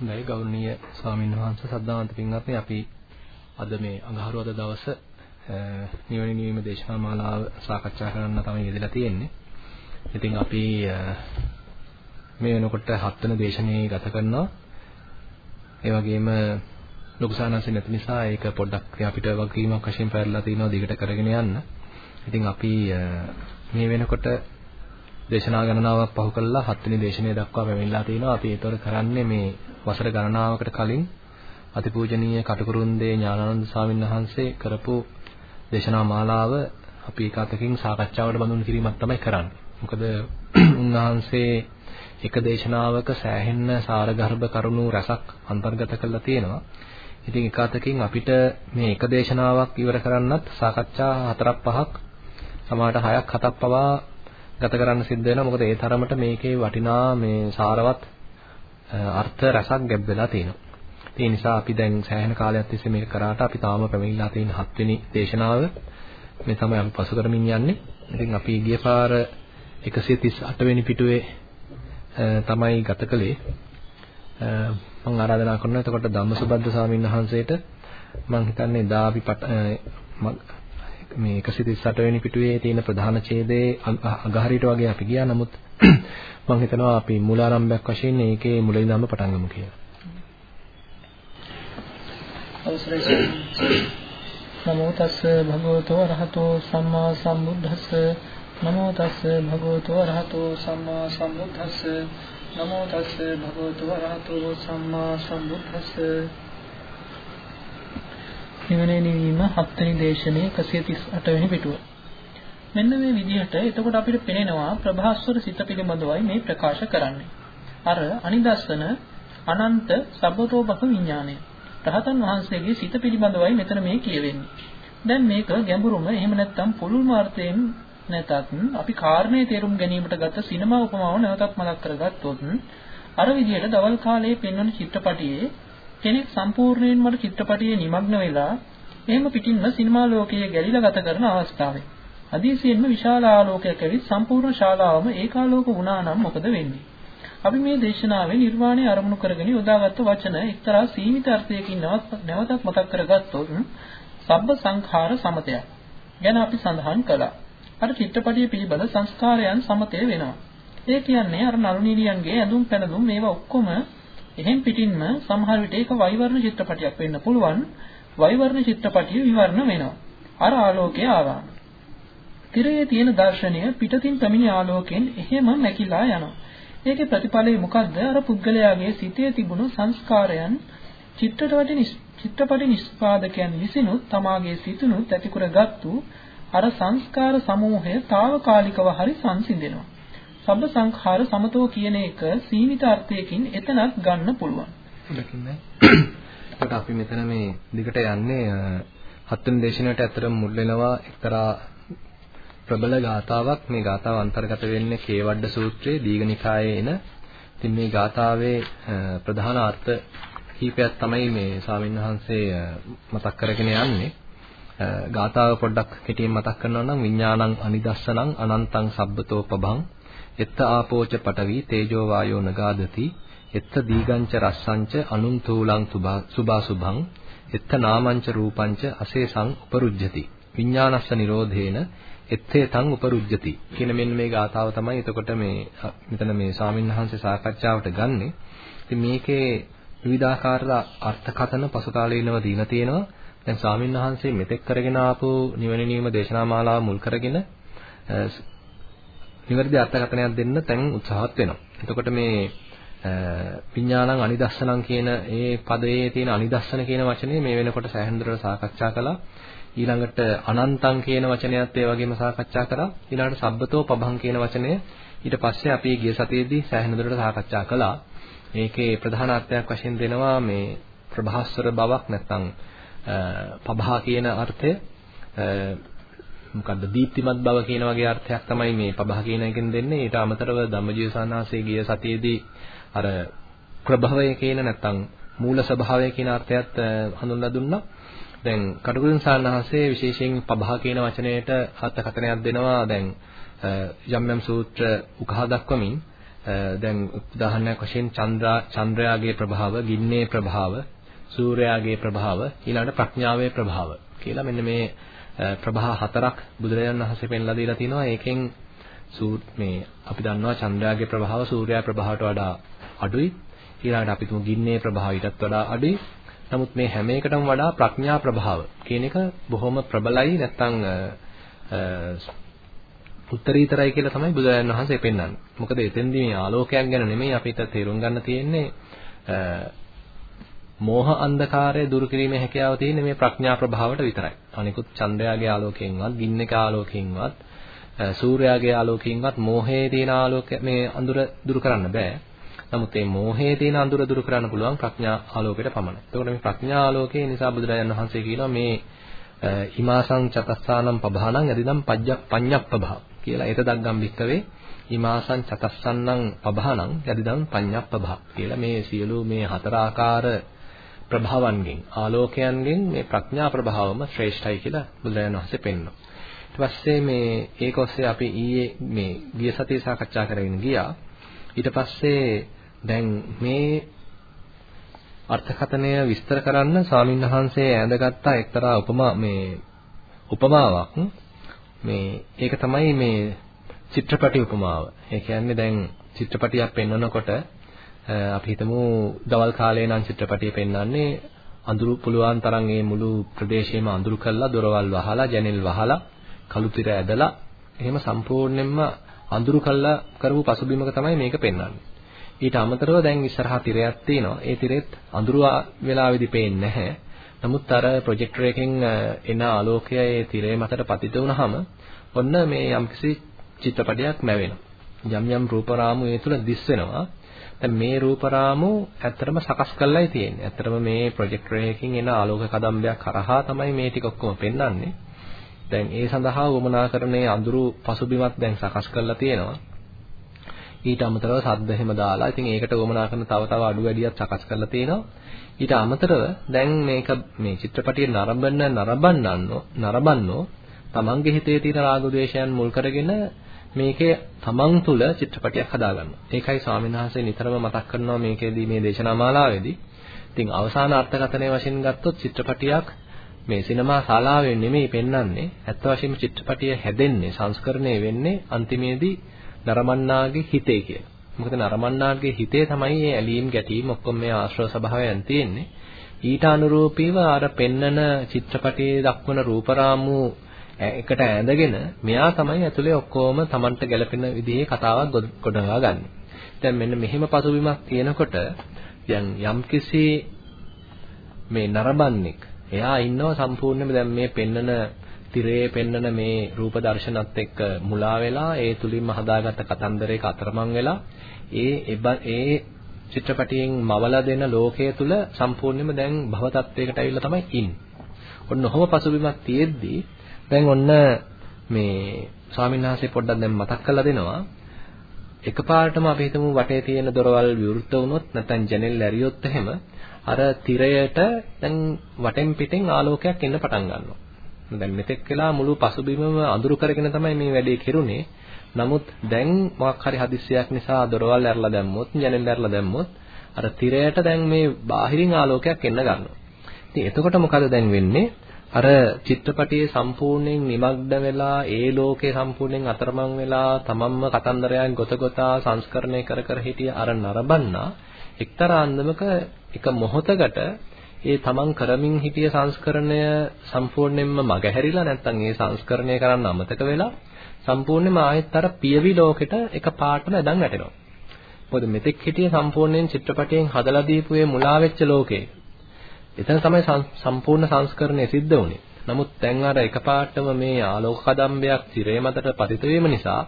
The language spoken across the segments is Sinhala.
හොඳයි ගෞරවනීය ස්වාමීන් වහන්සේ සද්ධාන්ත පින්වත්නි අපි අද මේ අඟහරුවාද දවස නිවන නිවීම දේශනා මාලාව සාකච්ඡා කරන්න තමයි යෙදලා තියෙන්නේ. ඉතින් අපි මේ වෙනකොට හත් වෙනි දේශනේ ගත කරනවා. ඒ වගේම ලොකු සානන්සේ නැති නිසා ඒක පොඩ්ඩක් අපිට වගකීමක් වශයෙන් පැරලා තිනවා දිගට කරගෙන යන්න. ඉතින් අපි මේ වෙනකොට දේශනා ගණනාවක් පහු කළා හත්වෙනි දේශනය දක්වා පැමිණලා තිනවා. අපි ඒතොර කරන්නේ මේ වසර ගණනාවකට කලින් අතිපූජනීය කටුකුරුන්දේ ඥානানন্দ ස්වාමීන් වහන්සේ කරපු දේශනා මාලාව අපි එක අතකින් සාකච්ඡාවට බඳුන් කිරීමක් තමයි කරන්නේ. මොකද උන්වහන්සේ එක දේශනාවක සෑහෙන්න සාරගර්භ කරුණු රසක් අන්තර්ගත කරලා තියෙනවා. ඉතින් එක අතකින් අපිට මේ එක දේශනාවක් ඉවර කරන්නත් සාකච්ඡා හතරක් පහක් සමහරට හයක් හතක් පවා ගත කරන්න සිද්ධ වෙනවා. මොකද ඒ තරමට මේකේ වටිනා මේ සාරවත් අර්ථ රසක් ගැබ් වෙලා තියෙනවා. ඒ නිසා අපි දැන් සෑහෙන කාලයක් තිස්සේ මේක කරාට අපි තාම පැමිණලා තියෙන හත්වෙනි දේශනාව මේ තමයි අපි පසු කරමින් යන්නේ. ඉතින් අපි ගිය පාර 138 වෙනි පිටුවේ තමයි ගත කළේ. මම ආරාධනා කරනවා එතකොට ධම්මසුබද්ද ස්වාමීන් වහන්සේට මම හිතන්නේ දා අපි මේ 138 වෙනි පිටුවේ තියෙන ප්‍රධාන ඡේදයේ අගහරියට වගේ අපි ගියා. නමුත් මම හිතනවා අපි මූලාරම්භයක් වශයෙන් මේකේ මුලින්ම පටන් ගමු කියලා. අවසරයි නමෝ තස්ස භගවතෝ අරහතෝ සම්මා සම්බුද්දස්ස. නමෝ තස්ස භගවතෝ අරහතෝ සම්මා සම්බුද්දස්ස. නමෝ තස්ස භගවතෝ අරහතෝ සම්මා සම්බුද්දස්ස. නිවනේ නිවීම හත්වෙනි දේශනේ 138 වෙනි පිටුව. මෙන්න මේ විදිහට එතකොට අපිට පේනවා ප්‍රභාස්වර සිත පිළිබඳවයි මේ ප්‍රකාශ කරන්නේ. අර අනිදස්සන අනන්ත සබ්බතෝපක විඥානය. රහතන් වහන්සේගේ සිත පිළිබඳවයි මෙතන මේ කියවෙන්නේ. දැන් මේක ගැඹුරුම එහෙම නැත්නම් පුළුල් මාර්ථයෙන් නැතත් අපි කාරණේ තේරුම් ගැනීමට ගත සිනමා උපමාව නැවතත් මතක් කරගත්තොත් අර විදිහට දවල් කාලයේ පෙන්වන චිත්‍රපටියේ කෙනෙක් සම්පූර්ණයෙන්ම චිත්‍රපටියේ নিমগ্ন වෙලා එහෙම පිටින්ම සිනමා ලෝකයේ ගැලිලා ගත කරන අවස්ථාවේ අදීසියෙන්ම විශාල ආලෝකයක් ඇවිත් සම්පූර්ණ ශාලාවම ඒකාලෝක වුණා නම් මොකද වෙන්නේ? අපි මේ දේශනාවේ නිර්වාණය අරමුණු කරගෙන යොදාගත්ත වචන එක්තරා සීමිත අර්ථයකින් නැවතත් මතක් කරගත්තොත් සබ්බ සංඛාර සමතයක් ගැන අපි සඳහන් කළා. අර චිත්‍රපටිය පිළිබඳ සංස්කාරයන් සමතය වෙනවා. ඒ කියන්නේ අර නළු නිලියන්ගේ ඇඳුම් පැනඳුම් මේවා ඔක්කොම එහෙන් පිටින්ම සමහර විට ඒක වෛවර්ණ චිත්‍රපටියක් වෙන්න පුළුවන්. වෛවර්ණ චිත්‍රපටිය විවරණ වෙනවා. අර ආලෝකය ආවා. තිරයේ තියෙන දර්ශනය පිටතින් පැමිණි ආලෝකයෙන් එහෙම මැකිලා යනවා. ඒකේ ප්‍රතිඵලය මොකද්ද? අර පුද්ගලයාගේ සිතේ තිබුණු සංස්කාරයන් චිත්‍රපටි චිත්‍රපටි නිෂ්පාදකයන් විසිනුත් තමාගේ සිතුනුත් ඇති කරගත්තු අර සංස්කාර සමූහය తాවකාලිකව හරි සංසිඳෙනවා. සබ්බ සංඛාර සමතෝ කියන එක සීමිත අර්ථයකින් එතනත් ගන්න පුළුවන්. දකින්නේ. ඒකට අපි මෙතන මේ දිගට යන්නේ හත්වෙනි දේශනාවට ඇත්තටම මුල් වෙනවා එක්තරා ප්‍රබල ගාතාවක් මේ ගාතාව අන්තර්ගත වෙන්නේ කේවඩ සූත්‍රයේ දීඝනිකායේ එන ඉතින් මේ ගාතාවේ ප්‍රධාන අර්ථ කීපයක් තමයි මේ ස්වාමීන් වහන්සේ මතක් කරගෙන යන්නේ ගාතාව පොඩ්ඩක් කෙටියෙන් මතක් කරනවා නම් විඥානං අනිදස්සනං අනන්තං සබ්බතෝ පබං එත්ත ආපෝච පටවි තේජෝ වායෝ නගාදති එත්ත දීගංච රස්සංච අනුන් තූලං සුභා සුභං එත්ත නාමංච රූපංච අසේසං උපරුජ්ජති විඥානස්ස නිරෝධේන එත්තේ තං උපරුජ්ජති කියන මෙන්න මේ ගාතාව තමයි එතකොට මේ මෙතන මේ ස්වාමින්වහන්සේ සාකච්ඡාවට ගන්නෙ. ඉතින් මේකේ විවිධාකාර අර්ථකථන පසු කාලීනව දීලා තියෙනවා. දැන් ස්වාමින්වහන්සේ මෙතෙක් කරගෙන ආපු නිවන නියම දේශනා මාලාව මුල් කරගෙන නිවැරදි අර්ථකථනයක් දෙන්න තැන් උත්සාහත් වෙනවා. එතකොට මේ විඥානං අනිදස්සනං කියන ඒ පදයේ තියෙන අනිදස්සන කියන වචනේ මේ වෙනකොට සෑහෙන දුරට සාකච්ඡා කළා. ඊළඟට අනන්තං කියන වචනයත් ඒ වගේම සාකච්ඡා කරා. ඊළඟට සබ්බතෝ පබං කියන වචනය ඊට පස්සේ අපි ගිය සතියේදී සෑහෙන දුරට සාකච්ඡා කළා. මේකේ ප්‍රධාන අර්ථයක් වශයෙන් දෙනවා මේ ප්‍රභාස්වර බවක් නැත්නම් පබහා කියන අර්ථය මොකද්ද දීප්තිමත් බව කියන වගේ අර්ථයක් තමයි මේ පබහ කියන එකෙන් දෙන්නේ. ඊට අමතරව ධම්මජීව සානාසේ ගිය සතියේදී අර ප්‍රභවය කියන නැත්නම් මූල ස්වභාවය කියන අර්ථයත් හඳුන්වා දුන්නා. දැන් කටුකුරුන් සානහසේ විශේෂයෙන් පබහ කියන වචනයට අර්ථකථනයක් දෙනවා දැන් යම් යම් සූත්‍ර උකහා දක්වමින් දැන් උදාහරණයක් වශයෙන් චන්ද්‍රා චන්ද්‍රයාගේ ප්‍රභාව, ගින්නේ ප්‍රභාව, සූර්යාගේ ප්‍රභාව, ඊළඟට ප්‍රඥාවේ ප්‍රභාව කියලා මෙන්න මේ ප්‍රභා හතරක් බුදුරජාණන් වහන්සේ පෙන්ලා දීලා තිනවා. ඒකෙන් මේ අපි දන්නවා චන්ද්‍රයාගේ ප්‍රභාව සූර්යාගේ ප්‍රභාවට වඩා අඩුයි. ඊළඟට අපි තුමු ගින්නේ ප්‍රභාව ඊටත් වඩා අඩුයි. නමුත් මේ හැම එකටම වඩා ප්‍රඥා ප්‍රභාව කියන එක බොහොම ප්‍රබලයි නැත්නම් උත්තරීතරයි කියලා තමයි බුදුරජාණන් වහන්සේ පෙන්වන්නේ. මොකද එතෙන්දී මේ ආලෝකයක් ගැන නෙමෙයි අපිට තේරුම් ගන්න තියෙන්නේ මෝහ අන්ධකාරය දුරු කිරීමේ හැකියාව තියෙන්නේ මේ ප්‍රඥා ප්‍රභාවට විතරයි. අනිකුත් චන්ද්‍රයාගේ ආලෝකයෙන්වත්, ගින්නක ආලෝකයෙන්වත්, සූර්යාගේ ආලෝකයෙන්වත් මෝහයේ තියෙන ආලෝක මේ අඳුර දුරු කරන්න බෑ. නමුත් මේ මෝහයේ තියෙන අඳුර දුරු කරන්න පුළුවන් ප්‍රඥා ආලෝකයට පමණයි. එතකොට මේ ප්‍රඥා ආලෝකයේ නිසා බුදුරජාණන් වහන්සේ කියනවා මේ හිමාසං චතස්සානම් පබහානම් යදිදම් පඤ්ඤප්පභා කියලා ඒත දග්ගම් වික්කවේ හිමාසං චතස්සන්නම් පබහානම් යදිදම් පඤ්ඤප්පභා කියලා මේ සියලු මේ හතර ආකාර ප්‍රභාවන්ගෙන් ආලෝකයන්ගෙන් මේ ප්‍රඥා ප්‍රභාවම ශ්‍රේෂ්ඨයි කියලා බුදුරජාණන් වහන්සේ පෙන්වනවා. ඊට පස්සේ මේ ඒක ඔස්සේ අපි ඊයේ මේ ගිය සතියේ සාකච්ඡා කරගෙන ගියා. ඊට පස්සේ දැන් මේ අර්ථකථනය විස්තර කරන්න ස්වාමින්වහන්සේ ඈඳගත්ත එක්තරා උපමා මේ උපමාවක් මේ ඒක තමයි මේ චිත්‍රපටි උපමාව. ඒ කියන්නේ දැන් චිත්‍රපටියක් පෙන්වනකොට අපි හිතමු දවල් කාලේ නම් චිත්‍රපටිය පෙන්වන්නේ අඳුරු පුළුවන් තරම් මේ මුළු ප්‍රදේශයම අඳුරු කරලා දොරවල් වහලා ජනෙල් වහලා කළු තිර ඇදලා එහෙම සම්පූර්ණයෙන්ම අඳුරු කළා කරපු පසුබිමක තමයි මේක පෙන්වන්නේ. ඊට අමතරව දැන් ඉස්සරහා තිරයක් තියෙනවා. ඒ තිරෙත් අඳුරු වෙලාවේදී පේන්නේ නැහැ. නමුත් අර ප්‍රොජෙක්ටර් එකෙන් එන ආලෝකය ඒ තිරේ මතට පතිත වුනහම ඔන්න මේ යම්කිසි චිත්‍රපටයක් මැවෙනවා. යම් යම් රූප රාමු ඒ තුල දිස් වෙනවා. දැන් මේ රූප රාමු ඇත්තටම සකස් කරලායි තියෙන්නේ. ඇත්තටම මේ ප්‍රොජෙක්ටර් එකකින් එන ආලෝක කදම්බයක් කරහා තමයි මේ ටික ඔක්කොම පෙන්වන්නේ. දැන් ඒ සඳහා වමනා කරන්නේ අඳුරු පසුබිමක් දැන් සකස් කරලා තියෙනවා. ඊට අමතරව සද්ද එහෙම දාලා ඉතින් ඒකට වමනා කරන තව තව අඩු වැඩියක් සකස් කරලා තියෙනවා. ඊට අමතරව දැන් මේක මේ චිත්‍රපටිය නරඹන්න නරඹන්නන්නෝ නරඹන්නෝ තමන්ගේ හිතේ තියෙන රාග ద్వේෂයන් මුල් කරගෙන මේකේ තමන් තුළ චිත්‍රපටියක් හදාගන්නවා. ඒකයි ස්වාමීන් වහන්සේ නිතරම මතක් කරනවා මේකේදී මේ දේශනා මාලාවේදී. ඉතින් අවසාන අර්ථකථනයේ වශයෙන් ගත්තොත් චිත්‍රපටියක් මේ සිනමා ශාලාවෙන් නෙමෙයි පෙන්වන්නේ. ඇත්ත වශයෙන්ම චිත්‍රපටිය හැදෙන්නේ, සංස්කරණය වෙන්නේ අන්තිමේදී නරමන්නාගේ හිතේ කියලා. මොකද නරමන්නාගේ හිතේ තමයි මේ ඇලීම් ගැටීම් ඔක්කොම මේ ආශ්‍රව ස්වභාවයන් තියෙන්නේ. ඊට අනුරූපීව අර පෙන්නන චිත්‍රපටයේ දක්වන රූපරාමු එකට ඇඳගෙන මෙයා තමයි ඇතුලේ ඔක්කොම Tamanට ගැලපෙන විදිහේ කතාවක් ගොඩනගා ගන්න. දැන් මෙන්න මෙහෙම පසුබිමක් තියෙනකොට දැන් යම්කිසි මේ නරඹන්නෙක් එයා ඉන්නවා සම්පූර්ණයෙන්ම දැන් මේ පෙන්නන තිරේ පෙන්නන මේ රූප දර්ශනත් එක්ක මුලා වෙලා ඒ තුලින්ම හදාගත්ත කතන්දරයක අතරමං වෙලා ඒ ඒ චිත්‍රපටියෙන් මවලා දෙන ලෝකයේ තුල සම්පූර්ණයෙන්ම දැන් භව තත්වයකට ඇවිල්ලා තමයි ඉන්නේ. ඔන්න ඔහොම පසුබිමක් තියෙද්දි දැන් ඔන්න මේ ස්වාමීන් වහන්සේ පොඩ්ඩක් දැන් මතක් කරලා දෙනවා. එකපාරටම අපි හිතමු වටේ තියෙන දොරවල් විවෘත වුණොත් නැත්නම් ජනෙල් ඇරියොත් එහෙම අර තිරයට දැන් වටෙන් පිටින් ආලෝකයක් එන්න පටන් ගන්නවා. දැන් මෙතෙක් වෙලා මුළු පසුබිමම අඳුරු කරගෙන තමයි මේ වැඩේ කෙරුණේ. නමුත් දැන් මොකක් හරි හදිස්සියක් නිසා දොරවල් ඇරලා දැම්මොත්, ජනෙල් ඇරලා දැම්මොත් අර තිරයට දැන් මේ බාහිරින් ආලෝකයක් එන්න ගන්නවා. ඉතින් එතකොට මොකද දැන් වෙන්නේ? අර චිත්‍රපටියේ සම්පූර්ණයෙන් නිමග්න වෙලා ඒ ලෝකේ සම්පූර්ණයෙන් අතරමං වෙලා තමන්ම කතන්දරයන් ගොත ගොතා සංස්කරණය කර කර හිටිය අර නරඹන්නා එක්තරා අන්දමක එක මොහොතකට ඒ තමන් කරමින් හිටිය සංස්කරණය සම්පූර්ණයෙන්ම මගහැරිලා නැත්නම් ඒ සංස්කරණය කරන්න අමතක වෙලා සම්පූර්ණයෙන්ම ආයෙත් අර පියවි ලෝකෙට එක පාටම ඇදන් වැටෙනවා. මොකද මෙතෙක් හිටිය සම්පූර්ණයෙන් චිත්‍රපටයෙන් හදලා දීපු ඒ මුලා වෙච්ච ලෝකේ. එතන තමයි සම්පූර්ණ සංස්කරණය සිද්ධ වුනේ. නමුත් දැන් අර එකපාරටම මේ ආලෝක කදම්බයක් tire මතට පතිත වීම නිසා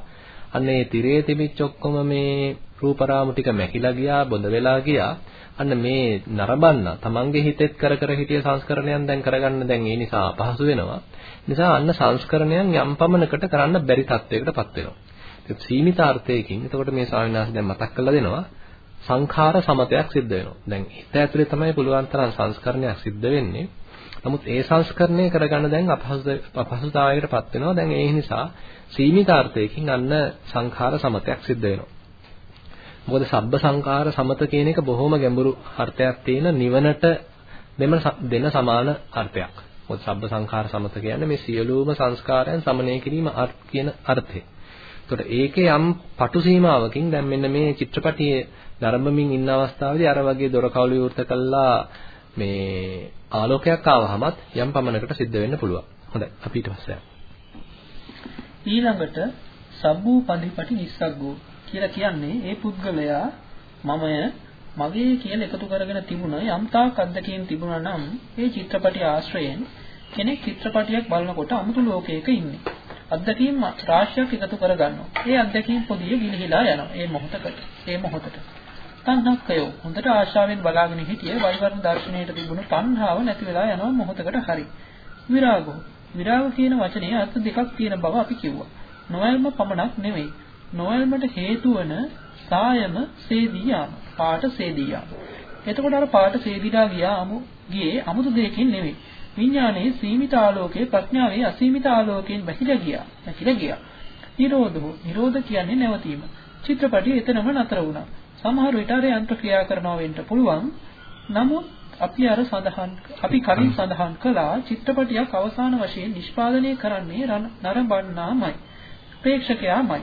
අන්න ඒ tire තිබිච්ච ඔක්කොම මේ රූපරාමු ටික මැකිලා ගියා, බොඳ වෙලා ගියා. අන්න මේ නරඹන්න තමන්ගේ හිතෙත් කර කර හිටිය සංස්කරණයන් දැන් කරගන්න දැන් ඒ නිසා අපහසු වෙනවා. නිසා අන්න සංස්කරණයන් යම් පමණකට කරන්න බැරි තත්වයකටපත් වෙනවා. ඒක සීමිත අර්ථයකින් එතකොට මේ ස්වාමීන් වහන්සේ දැන් මතක් කරලා දෙනවා සංඛාර සමතයක් සිද්ධ වෙනවා. දැන් හිත ඇතුලේ තමයි පුළුවන් තරම් සංස්කරණයක් සිද්ධ වෙන්නේ. නමුත් ඒ සංස්කරණය කරගන්න දැන් අපහසුතාවයකටපත් වෙනවා. දැන් ඒ නිසා සීමිත අර්ථයකින් අන්න සංඛාර සමතයක් සිද්ධ වෙනවා. මොකද සබ්බ සංකාර සමත කියන එක බොහොම ගැඹුරු අර්ථයක් තියෙන නිවනට දෙන සමාන අර්ථයක්. මොකද සබ්බ සංඛාර සමත කියන්නේ මේ සියලුම සංස්කාරයන් සමනය කිරීම කියන අර්ථය. එතකොට ඒකේ යම් පටු සීමාවකින් දැන් මෙන්න මේ චිත්‍රපටියේ ධර්මමින් ඉන්න අවස්ථාවේදී අර වගේ දොර කවුළු විවෘත කළා මේ ආලෝකයක් ආවහමත් යම් පමණකට සිද්ධ වෙන්න පුළුවන්. හොඳයි අපි ඊට පස්සේ ඊළඟට සබ්බූ පදිපටි නිස්සග්ගෝ කියලා කියන්නේ ඒ පුද්ගලයා මමය මගේ කියලා එකතු කරගෙන තිබුණ යම් තාක් අත්දැකීම් තිබුණා නම් ඒ චිත්‍රපටි ආශ්‍රයෙන් කෙනෙක් චිත්‍රපටියක් බලනකොට අමුතු ලෝකයක ඉන්නේ. අත්දැකීම් රාශියක් එකතු කරගන්නවා. ඒ අත්දැකීම් පොදිය ගිලිහිලා යනවා. ඒ මොහොතකට. ඒ මොහොතට. තණ්හක්කයෝ හොඳට ආශාවෙන් බලාගෙන හිටියේ වෛවර්ණ දර්ශනයට තිබුණු තණ්හාව නැති වෙලා යනවා මොහොතකට හරි. විරාගෝ. විරාග කියන වචනේ අර්ථ දෙකක් තියෙන බව අපි කිව්වා. නොයල්ම පමණක් නෙවෙයි. නොයල්මට හේතු වන සායම සේදී යාම. පාට සේදී යාම. එතකොට අර පාට සේදිලා ගියාමු ගියේ අමුතු දෙයකින් නෙවෙයි. විඥානයේ සීමිත ආලෝකයේ ප්‍රඥාවේ අසීමිත ආලෝකයෙන් බැහැලා ගියා. නැතිලා ගියා. නිරෝධෝ. නිරෝධ කියන්නේ නැවතීම. චිත්‍රපටිය එතනම නතර වුණා. සමහර විට අර යන්ත්‍ර ක්‍රියා කරනවා වෙන්න පුළුවන්. නමුත් අපි අර සඳහන් අපි කලින් සඳහන් කළා චිත්‍රපටියක් අවසාන වශයෙන් නිෂ්පාදනය කරන්නේ නරඹන්නාමයි. ප්‍රේක්ෂකයාමයි.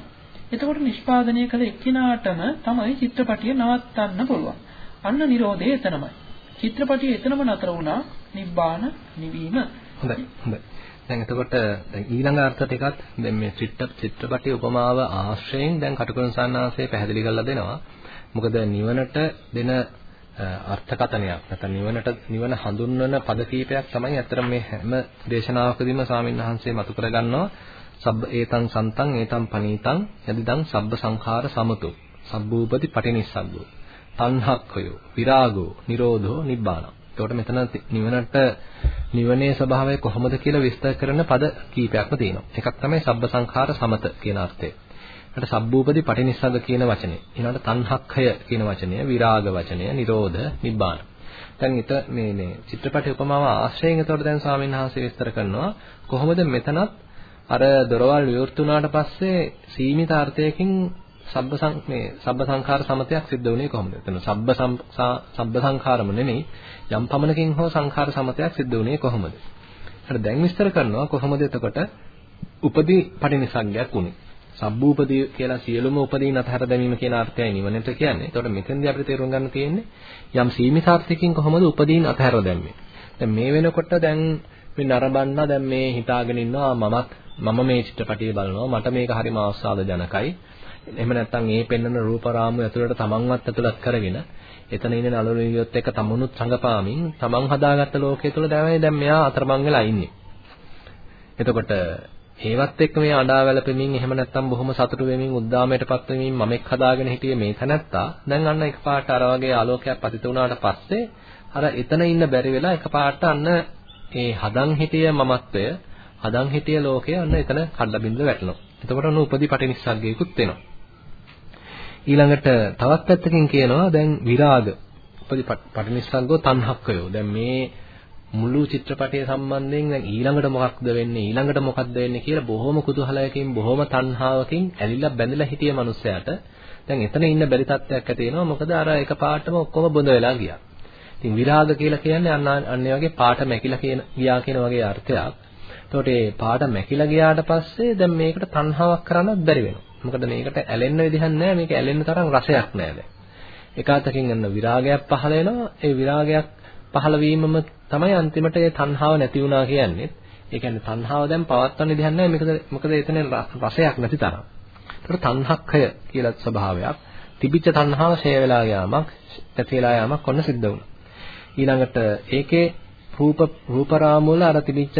එතකොට නිෂ්පාදනය කළ එක්කිනාටම තමයි චිත්‍රපටිය නවත්තන්න පුළුවන්. අන්න Nirodhe එතනමයි. චිත්‍රපටිය එතනම නතර වුණා නිබ්බාන නිවීම. හොඳයි. හොඳයි. දැන් එතකොට දැන් ඊළඟ අර්ථ ටිකත් දැන් මේ චිත්‍ර චිත්‍රපටි උපමාව ආශ්‍රයෙන් දැන් කටුකුරුන් සන්නාසය පැහැදිලි කරලා දෙනවා. මොකද නිවනට දෙන අර්ථකතනයක් නැත්නම් නිවනට නිවන හඳුන්වන පද කීපයක් තමයි අතර මේ හැම දේශනාවකදීම ස්වාමීන් වහන්සේ මතු කරගන්නවා. සබ්බ ඒතං සන්තං ඒතං පනීතං යදිදං සබ්බ සංඛාර සමතු. සබ්බූපති පටිනිස්සග්ගෝ. තණ්හක්ඛයෝ විරාගෝ නිරෝධෝ නිබ්බානං එතකොට මෙතන නිවනට නිවනේ ස්වභාවය කොහොමද කියලා විස්තර කරන පද කීපයක්ම තියෙනවා. එකක් තමයි සබ්බ සංඛාර සමත කියන අර්ථය. ඊට සබ්බූපදී පටිනිස්සග්ග කියන වචනේ. ඊළඟට තණ්හක්ඛය කියන වචනය, විරාග වචනය, නිරෝධ, නිබ්බාන. දැන් ඊට මේ මේ චිත්‍රපටි උපමාව ආශ්‍රයෙන් එතකොට දැන් ස්වාමීන් වහන්සේ විස්තර කරනවා කොහොමද මෙතනත් අර දොරවල් විවෘත වුණාට පස්සේ සීමිත අර්ථයකින් සබ්බ සං මේ සබ්බ සංඛාර සමතයක් සිද්ධ වුණේ කොහොමද? එතන සබ්බ සබ්බ සංඛාරම නෙමෙයි යම් පමණකින් හෝ සංඛාර සමතයක් සිද්ධ වුණේ කොහොමද? හරි දැන් විස්තර කරනවා කොහොමද එතකොට උපදී පටිනිසග්ගයක් උනේ. සබ්බූපදී කියලා සියලුම උපදීන් අතහැර දැමීම කියන අර්ථයයි නිවනට කියන්නේ. එතකොට මෙතෙන්දී අපිට තේරුම් ගන්න තියෙන්නේ යම් සීමිතාර්ථයකින් කොහොමද උපදීන් අතහැර දැම්මේ. දැන් මේ වෙනකොට දැන් මේ නරඹන්න දැන් මේ හිතාගෙන ඉන්නවා මමත් මම මේ චිත්‍රපටිය බලනවා මට මේක හරිම ආස්වාද ජනකයි. එහෙම නැත්නම් ඒ පෙන්වන රූප රාමු ඇතුළට තමන්වත් ඇතුළත් කරගෙන එතන ඉන්න නළුණු නිලියොත් එක්ක තමනුත් සංගපාමින් තමන් හදාගත්ත ලෝකයේ තුල දැවයි දැන් මෙයා අතරමං වෙලා ඉන්නේ. එතකොට ඒවත් එක්ක මේ අඬා වැළපෙමින් එහෙම නැත්නම් බොහොම සතුටු වෙමින් උද්දාමයටපත් වෙමින් මමෙක් හදාගෙන හිටියේ මේ තැනැත්තා දැන් අන්න එකපාරට අර වගේ ආලෝකයක් පතිත වුණාට පස්සේ අර එතන ඉන්න බැරි වෙලා එකපාරට අන්න ඒ හදන් හිටිය මමත්වය හදන් හිටිය ලෝකය අන්න එතන කඩ බින්ද වැටෙනවා. එතකොට ඔන්න උපදීපටිනිස්සග්ගයකුත් වෙනවා. ඊළඟට තවත් පැත්තකින් කියනවා දැන් විරාග පටිනිස්සග්ගෝ තණ්හක්කයෝ. දැන් මේ මුළු චිත්‍රපටය සම්බන්ධයෙන් දැන් ඊළඟට මොකක්ද වෙන්නේ ඊළඟට මොකක්ද වෙන්නේ කියලා බොහොම කුතුහලයකින් බොහොම තණ්හාවකින් ඇලිලා බැඳලා හිටිය මනුස්සයාට දැන් එතන ඉන්න බැරි තත්ත්වයක් ඇති වෙනවා මොකද අර එකපාරටම ඔක්කොම බොඳ වෙලා ගියා. ඉතින් විරාග කියලා කියන්නේ අන්න අන්න වගේ පාට මැකිලා කියන ගියා කියන වගේ අර්ථයක්. එතකොට මේ පාට මැකිලා ගියාට පස්සේ දැන් මේකට තණ්හාවක් කරන්නත් බැරි වෙනවා. මොකද මේකට ඇලෙන්න විදිහක් නැහැ මේක ඇලෙන්න තරම් රසයක් නැහැ දැන්. එක අතකින් යන විරාගයක් පහළ වෙනවා ඒ විරාගයක් පහළ වීමම තමයි අන්තිමට ඒ තණ්හාව නැති වුණා කියන්නේ. ඒ කියන්නේ තණ්හාව දැන් පවත්වන්න විදිහක් නැහැ මොකද මොකද එතන රසයක් නැති තරම්. ඒකට තණ්හක්ඛය කියලා ස්වභාවයක් තිබිච්ච තණ්හාව ෂේ වෙලා යාමක් නැති වෙලා යාමක් ඔන්න සිද්ධ වුණා. ඊළඟට ඒකේ රූප රූපරාම වල අර තිබිච්ච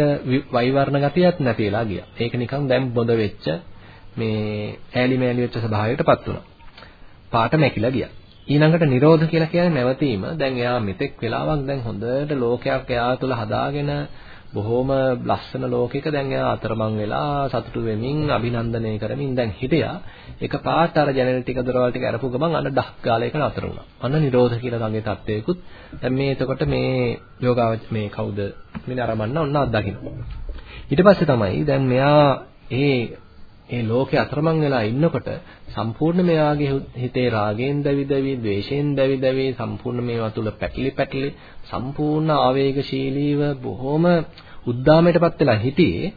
වෛවර්ණ ගතියක් නැති වෙලා ගියා. ඒක නිකන් දැන් බොඳ වෙච්ච මේ ඈලි මෑලි වෙච්ච ස්වභාවයකටපත් වුණා. පාට මැකිලා ගියා. ඊළඟට නිරෝධ කියලා කියන්නේ නැවතීම. දැන් එයා මෙතෙක් වෙලාවක් දැන් හොඳට ලෝකයක් එයා තුළ හදාගෙන බොහොම ලස්සන ලෝකයක දැන් එයා අතරමං වෙලා සතුටු වෙමින් අභිනන්දනය කරමින් දැන් හිටියා. එක පාට අර ජනරල් ටික දොරවල් ටික අරපු ගමන් අන්න ඩහ් ගාලා එක නතර වුණා. අන්න නිරෝධ කියලා ගඟේ තත්වයකුත් දැන් මේ එතකොට මේ යෝගාව මේ කවුද මින අරමන්න ඔන්න අත්දකින්න. ඊට පස්සේ තමයි දැන් මෙයා ඒ ඒ ලෝකේ අතරමං වෙලා ඉන්නකොට සම්පූර්ණ මෙයාගේ හිතේ රාගයෙන් දැවි දැවි, ද්වේෂයෙන් දැවි දැවි, සම්පූර්ණ මේවා තුල පැටලි පැටලි, සම්පූර්ණ ආවේගශීලීව බොහොම උද්දාමයටපත් වෙලා හිටියේ.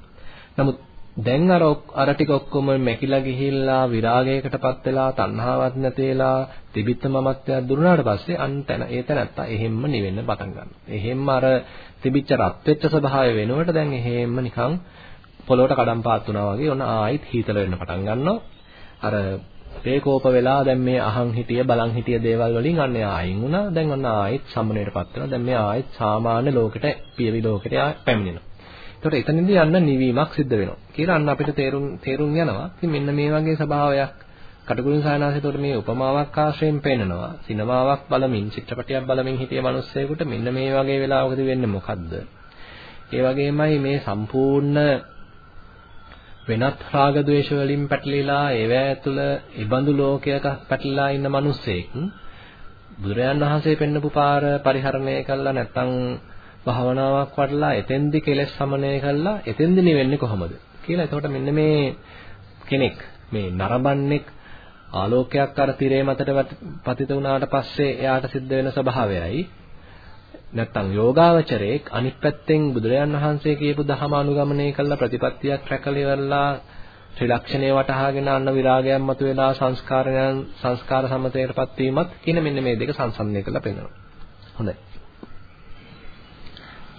නමුත් දැන් අර අර ටික ඔක්කොම මැකිලා ගිහිල්ලා විරාගයකටපත් වෙලා තණ්හාවක් නැතේලා තිබිත්ත මමත්වයක් දුරුනාට පස්සේ අන් තැන ඒ තැනත්තා එහෙම්ම නිවෙන්න පටන් ගන්නවා. එහෙම්ම අර තිබිච්ච රත් වෙච්ච ස්වභාවය වෙනුවට දැන් එහෙම්ම නිකන් පොළොවට කඩම් පාත් වුණා වගේ ඔන්න ආයිත් හීතල වෙන්න පටන් ගන්නවා. අර ප්‍රේකෝප වෙලා දැන් මේ අහන් හිටිය බලන් හිටිය දේවල් වලින් අන්න ආයින් වුණා. දැන් ඔන්න ආයිත් සම්මනයටපත් වෙනවා. දැන් මේ ආයිත් සාමාන්‍ය ලෝකෙට පියවි ලෝකෙට පැමිණෙනවා. ඒකට එතනදී යන්න නිවීමක් සිද්ධ වෙනවා. කියලා අන්න අපිට තේරුම් තේරුම් යනවා. ඉතින් මෙන්න මේ වගේ ස්වභාවයක් කටුකුරුන් සායනාසයට මේ උපමාවක් ආශ්‍රයෙන් පෙන්නනවා. සිනමාවක් බලමින් චිත්‍රපටයක් බලමින් හිටිය මිනිස්සෙකුට මෙන්න මේ වගේ වෙලාවකදී වෙන්නේ මොකද්ද? ඒ වගේමයි මේ සම්පූර්ණ වෙනත් රාග ద్వේෂ වලින් පැටලිලා ඒවැ ඇතුළ ඉබඳු ලෝකයක පැටලිලා ඉන්න මිනිස්සෙක් බුදුරයන් වහන්සේ පෙන්නපු පාර පරිහරණය කළා නැත්නම් භාවනාවක් වඩලා එතෙන්දි කෙලෙස් සමනය කළා එතෙන්දි නිවෙන්නේ කොහොමද කියලා. එතකොට මෙන්න මේ කෙනෙක් මේ නරඹන්නෙක් ආලෝකයක් අර තිරේ මතට පතිත වුණාට පස්සේ එයාට සිද්ධ වෙන ස්වභාවයයි නැත්තම් යෝගාවචරයේ අනිත් පැත්තෙන් බුදුරජාන් වහන්සේ කියපු දහම අනුගමනය කළ ප්‍රතිපත්තියක් රැකලිවලා ත්‍රිලක්ෂණය වටහාගෙන අන්න විරාගයන් මතුවලා සංස්කාරයන් සංස්කාර සමතයටපත් වීමත් කියන මෙන්න මේ දෙක සංසන්දනය කරලා පෙන්නනවා. හොඳයි.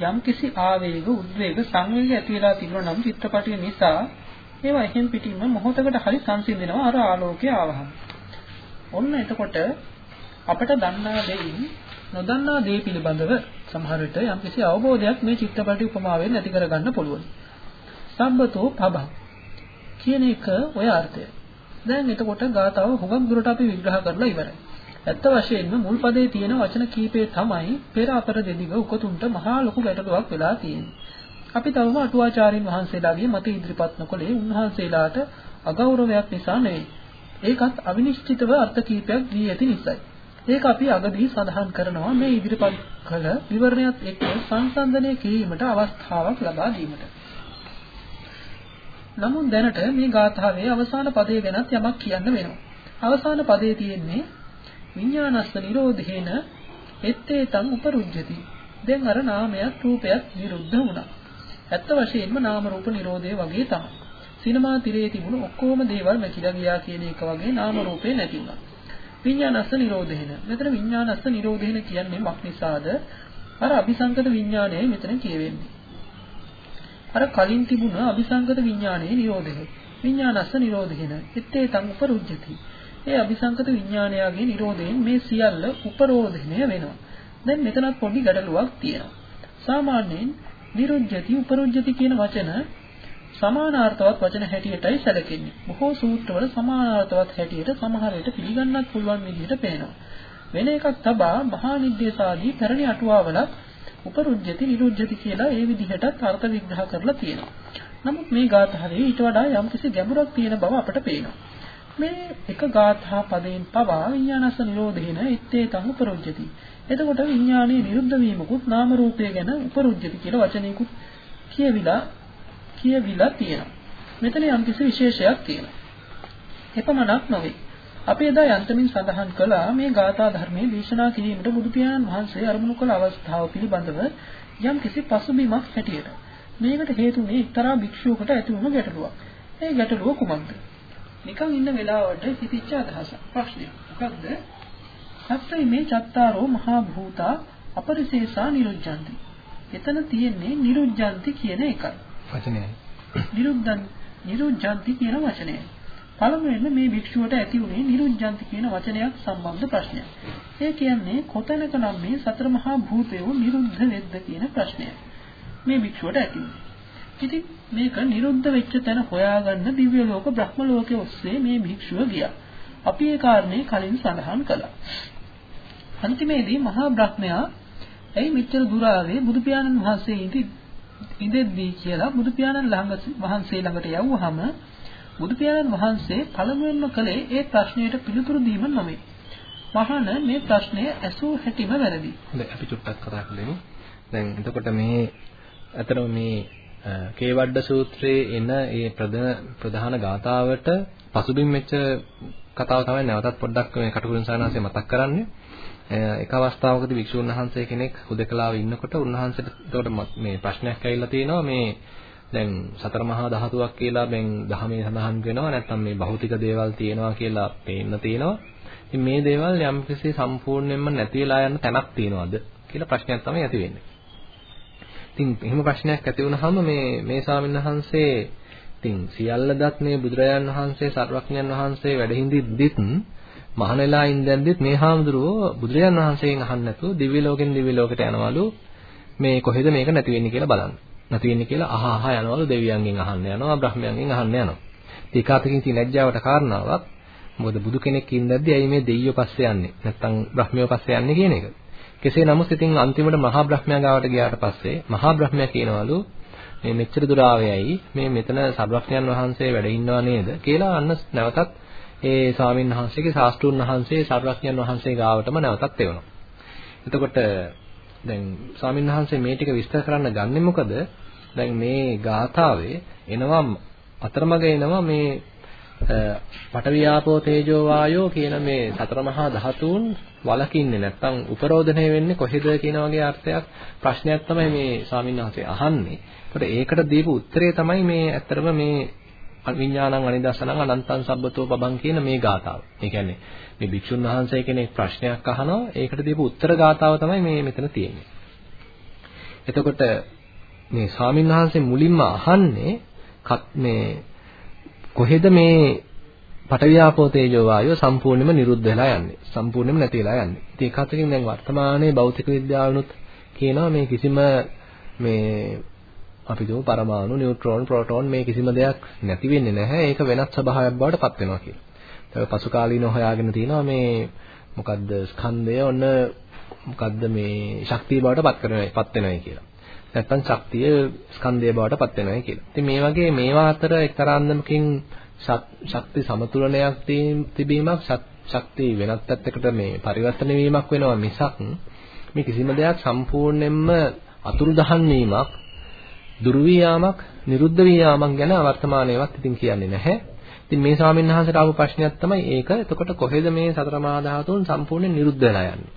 යම් කිසි ආවේග උද්වේග සංවේග ඇති වෙලා තිබුණා නම් චිත්‍රපටිය නිසා ඒවා එහෙන් පිටින්ම මොහොතකට හරි සංසිඳෙනවා අර ආලෝකය ආවහම. ඔන්න එතකොට අපට දන්නා දෙයින් නොදන්නා දේ පිළිබඳව සමහර විට යම්කිසි අවබෝධයක් මේ චිත්තපටි උපමාවෙන් ඇති කරගන්න පුළුවන්. සම්බතෝ පබං කියන එක ඔය අර්ථය. දැන් එතකොට ගාතාව හුඟක් දුරට අපි විග්‍රහ කරලා ඉවරයි. ඇත්ත වශයෙන්ම මුල් පදේ තියෙන වචන කීපේ තමයි පෙර අපර දෙදිග උකතුන්ට මහා ලොකු ගැටලුවක් වෙලා තියෙන්නේ. අපි තවම අටුවාචාරින් වහන්සේලාගේ මත ඉදිරිපත් නොකලේ උන්වහන්සේලාට අගෞරවයක් නිසා නෙවෙයි. ඒකත් අවිනිශ්චිතව අර්ථ කීපයක් දී ඇති නිසායි. ඒක අපි අගදී සඳහන් කරනවා මේ ඉදිරිපත් කළ විවරණයත් එක්ක සංසන්දනය කිරීමට අවස්ථාවක් ලබා දීමට. නමුත් දැනට මේ ගාථාවේ අවසාන පදයේ ගැනත් යමක් කියන්න වෙනවා. අවසාන පදයේ තියෙන්නේ විඥානස්ස නිරෝධේන එත්තේතං උපරුජ්ජති. දැන් අර නාමයක් රූපයක් නිරුද්ධ වුණා. ඇත්ත වශයෙන්ම නාම රූප නිරෝධය වගේ තමයි. සිනමා තිරේ තිබුණු ඔක්කොම දේවල් නැතිලා ගියා කියන එක වගේ නාම රූපේ නැති වුණා. විඥානස්ස නිරෝධේන. මෙතන විඥානස්ස නිරෝධේන කියන්නේ මක් නිසාද? අර අபிසංකත විඥානයයි මෙතන කියවෙන්නේ. අර කලින් තිබුණ අபிසංකත විඥානයේ නිරෝධය. විඥානස්ස නිරෝධේන. ඉත්තේ තං උපරුජ්ජති. ඒ අபிසංකත විඥානයාගේ නිරෝධයෙන් මේ සියල්ල උපරෝධණය වෙනවා. දැන් මෙතනත් පොඩි ගැටලුවක් තියෙනවා. සාමාන්‍යයෙන් නිරුජ්ජති උපරුජ්ජති කියන වචන සමානාර්ථවත් වචන හැටියටයි සැලකෙන්නේ. බොහෝ සූත්‍රවල සමානාර්ථවත් හැටියට සමහර විට පිළිගන්නත් පුළුවන් විදිහට පේනවා. වෙන එකක් තබා මහා නිද්දේශාදී පැරණි අටුවාවල උපරුජ්ජති නිරුජ්ජති කියලා ඒ විදිහටත් අර්ථ විග්‍රහ කරලා තියෙනවා. නමුත් මේ ගාථාවේ ඊට වඩා යම්කිසි ගැඹුරක් තියෙන බව අපට පේනවා. මේ එක ගාථා පදයෙන් පවා විඥානස නිරෝධේන ඉත්තේ තං උපරුජ්ජති. එතකොට විඥානයේ නිරුද්ධ වීමකුත් නාම රූපය ගැන උපරුජ්ජති කියලා වචනයකුත් කියවිලා කියවිලා තියෙනවා. මෙතන යම්කිසි විශේෂයක් තියෙනවා. එපමණක් නොවේ. අපි එදා යන්තමින් සඳහන් කළා මේ ගාථා ධර්මයේ දේශනා කිරීමට බුදු පියාණන් වහන්සේ අරමුණු කළ අවස්ථාව පිළිබඳව යම්කිසි පසුබිමක් හැටියට. මේකට හේතුනේ එක්තරා භික්ෂුවකට ඇති වුණු ගැටලුවක්. ඒ ගැටලුව කුමක්ද? නිකන් ඉන්න වෙලාවට හිතිච්ච අදහසක් ප්‍රශ්නයක්. මොකක්ද? සත්‍යයි මේ චත්තාරෝ මහා භූතා අපරිශේෂා නිරුද්ධಂತಿ. එතන තියෙන්නේ නිරුද්ධಂತಿ කියන එකයි. වචනයයි. නිරුද්ධන් නිරුද්ධಂತಿ කියන වචනයයි. පළමුවෙන්ම මේ භික්ෂුවට ඇති වුණේ නිරුද්ධಂತಿ කියන වචනයක් සම්බන්ධ ප්‍රශ්නයක්. ඒ කියන්නේ කොතැනක නම් මේ සතර මහා භූතයෝ නිරුද්ධ වෙද්ද කියන ප්‍රශ්නය. මේ භික්ෂුවට ඇති වුණේ. ඉතින් මේක නිරුද්ධ වෙච්ච තැන හොයාගන්න දිව්‍ය ලෝක බ්‍රහ්ම ලෝකයේ ඔස්සේ මේ භික්ෂුව ගියා. අපි ඒ කාරණේ කලින් සඳහන් කළා. අන්තිමේදී මහා බ්‍රහ්මයා ඇයි මෙච්චර දුර ආවේ බුදු පියාණන් වහන්සේ ඉඳෙද්දී කියලා බුදු පියාණන් ළඟ වහන්සේ ළඟට යවුවාම බුදු පියාණන් වහන්සේ පළමුවෙන්ම කළේ ඒ ප්‍රශ්නයට පිළිතුරු දීම නොවේ. මහාන මේ ප්‍රශ්නය ඇසූ හැටිම වැරදි. හොඳයි අපි චුට්ටක් කතා කරමු. දැන් එතකොට මේ අතන මේ කේවඩ සූත්‍රයේ එන ඒ ප්‍රධාන ගාථාවට පසුබිම් වෙච්ච කතාව තමයි නැවතත් පොඩ්ඩක් මේ කටුකුරුන් සානාසය මතක් කරන්නේ. එක අවස්ථාවකදී වික්ෂුන් වහන්සේ කෙනෙක් හුදකලාව ඉන්නකොට උන්වහන්සේට එතකොට මේ ප්‍රශ්නයක් ඇවිල්ලා තියෙනවා මේ දැන් සතර මහා ධාතුවක් කියලා දැන් ධහමේ සඳහන් වෙනවා නැත්නම් මේ භෞතික දේවල් තියෙනවා කියලා පේන්න තියෙනවා. ඉතින් මේ දේවල් යම්කිසි සම්පූර්ණයෙන්ම නැති වෙලා යන තැනක් තියෙනවද කියලා ප්‍රශ්නයක් තමයි ඇති වෙන්නේ. ඉතින් එහෙම ප්‍රශ්නයක් ඇති වුනහම මේ මේ ස්වාමීන් වහන්සේ ඉතින් සියල්ලදත් මේ බුදුරජාන් වහන්සේ සර්වඥයන් වහන්සේ වැඩ හිඳිද්දිත් මහණෙලා ඉඳන්දිත් මේ හාමුදුරුවෝ බුදුරජාන් වහන්සේගෙන් අහන්න නැතුව දිව්‍ය ලෝකෙන් දිව්‍ය ලෝකයට යනවලු මේ කොහෙද මේක නැති වෙන්නේ කියලා බලන්න. නැති වෙන්නේ කියලා අහ අහ යනවලු දෙවියන්ගෙන් අහන්න යනවා බ්‍රහ්මයන්ගෙන් අහන්න යනවා. ඒකාතකින් තියෙන ලැජ්ජාවට කාරණාවක් මොකද බුදු කෙනෙක් ඉඳද්දී ඇයි මේ දෙයියෝ පස්සේ යන්නේ නැත්නම් බ්‍රහ්මියෝ පස්සේ යන්නේ කියන එක. කෙසේ නමුත් ඉතින් අන්තිමට මහා බ්‍රහ්මයා ගාවට ගියාට පස්සේ මහා බ්‍රහ්මයා කියනවලු මේ මෙච්චර දුර ආවේයි මේ මෙතන සර්වඥයන් වහන්සේ වැඩ ඉන්නවා නේද කියලා අන්න නැවතත් ඒ ස්වාමීන් වහන්සේගේ ශාස්ත්‍රුන් වහන්සේ සර්වඥයන් වහන්සේ ගාවටම නැවතත් එවනවා. එතකොට දැන් ස්වාමීන් වහන්සේ මේ ටික විස්තර කරන්න ගන්නෙ මොකද? දැන් මේ ගාථාවේ එනවා අතරමඟ එනවා මේ පඨවියාපෝ තේජෝ වායෝ කියන මේ සතර මහා ධාතුන් වලකින්නේ නැත්නම් උපරෝධණය වෙන්නේ කොහෙද කියන වගේ අර්ථයක් ප්‍රශ්නයක් තමයි මේ ස්වාමීන් වහන්සේ අහන්නේ. ඒකට ඒකට දීපු උත්තරේ තමයි මේ ඇත්තටම මේ විඥානං අනිදස්සනං අනන්තං සබ්බතෝ පබං කියන මේ ගාතාව. ඒ කියන්නේ මේ භික්ෂුන් වහන්සේ කෙනෙක් ප්‍රශ්නයක් අහනවා ඒකට දීපු උත්තර ගාතාව තමයි මේ මෙතන තියෙන්නේ. එතකොට මේ ස්වාමීන් වහන්සේ මුලින්ම අහන්නේ මේ කොහෙද මේ පටවියාපෝ තේජෝ වායුව සම්පූර්ණයෙන්ම නිරුද්ධ වෙලා යන්නේ සම්පූර්ණයෙන්ම නැති වෙලා යන්නේ. ඉතින් ඒක අතරින් දැන් වර්තමානයේ භෞතික විද්‍යාවනුත් කියනවා මේ කිසිම මේ අපි දුමු පරමාණු, නියුට්‍රෝන, ප්‍රෝටෝන මේ කිසිම දෙයක් නැති වෙන්නේ නැහැ. ඒක වෙනත් ස්වභාවයක් බවට පත් වෙනවා කියලා. ඒක පසු කාලීනව හොයාගෙන තිනවා මේ මොකද්ද ස්කන්ධය ඔන්න මොකද්ද මේ ශක්තිය බවට පත් කරනවා පත් වෙනවා කියලා. නැත්තම් ශක්තිය ස්කන්ධය බවට පත් වෙනවා කියලා. ඉතින් මේ වගේ මේවා අතර එක්තරා අන්දමකින් ශක්ති සමතුලනයක් තිබීමක් ශක්තිය වෙනත් පැත්තකට මේ පරිවර්තන වීමක් වෙනවා මිසක් මේ කිසිම දෙයක් සම්පූර්ණයෙන්ම අතුරුදහන් වීමක් දුරු වී යාමක්, නිරුද්ධ වී යාමක් ගැන වර්තමානයේවත් ඉතින් කියන්නේ නැහැ. ඉතින් මේ ස්වාමීන් වහන්සේට ආපු ප්‍රශ්නයක් තමයි ඒක. එතකොට කොහෙද මේ සතර මහා ධාතුන් සම්පූර්ණයෙන් නිරුද්ධ වෙලා යන්නේ?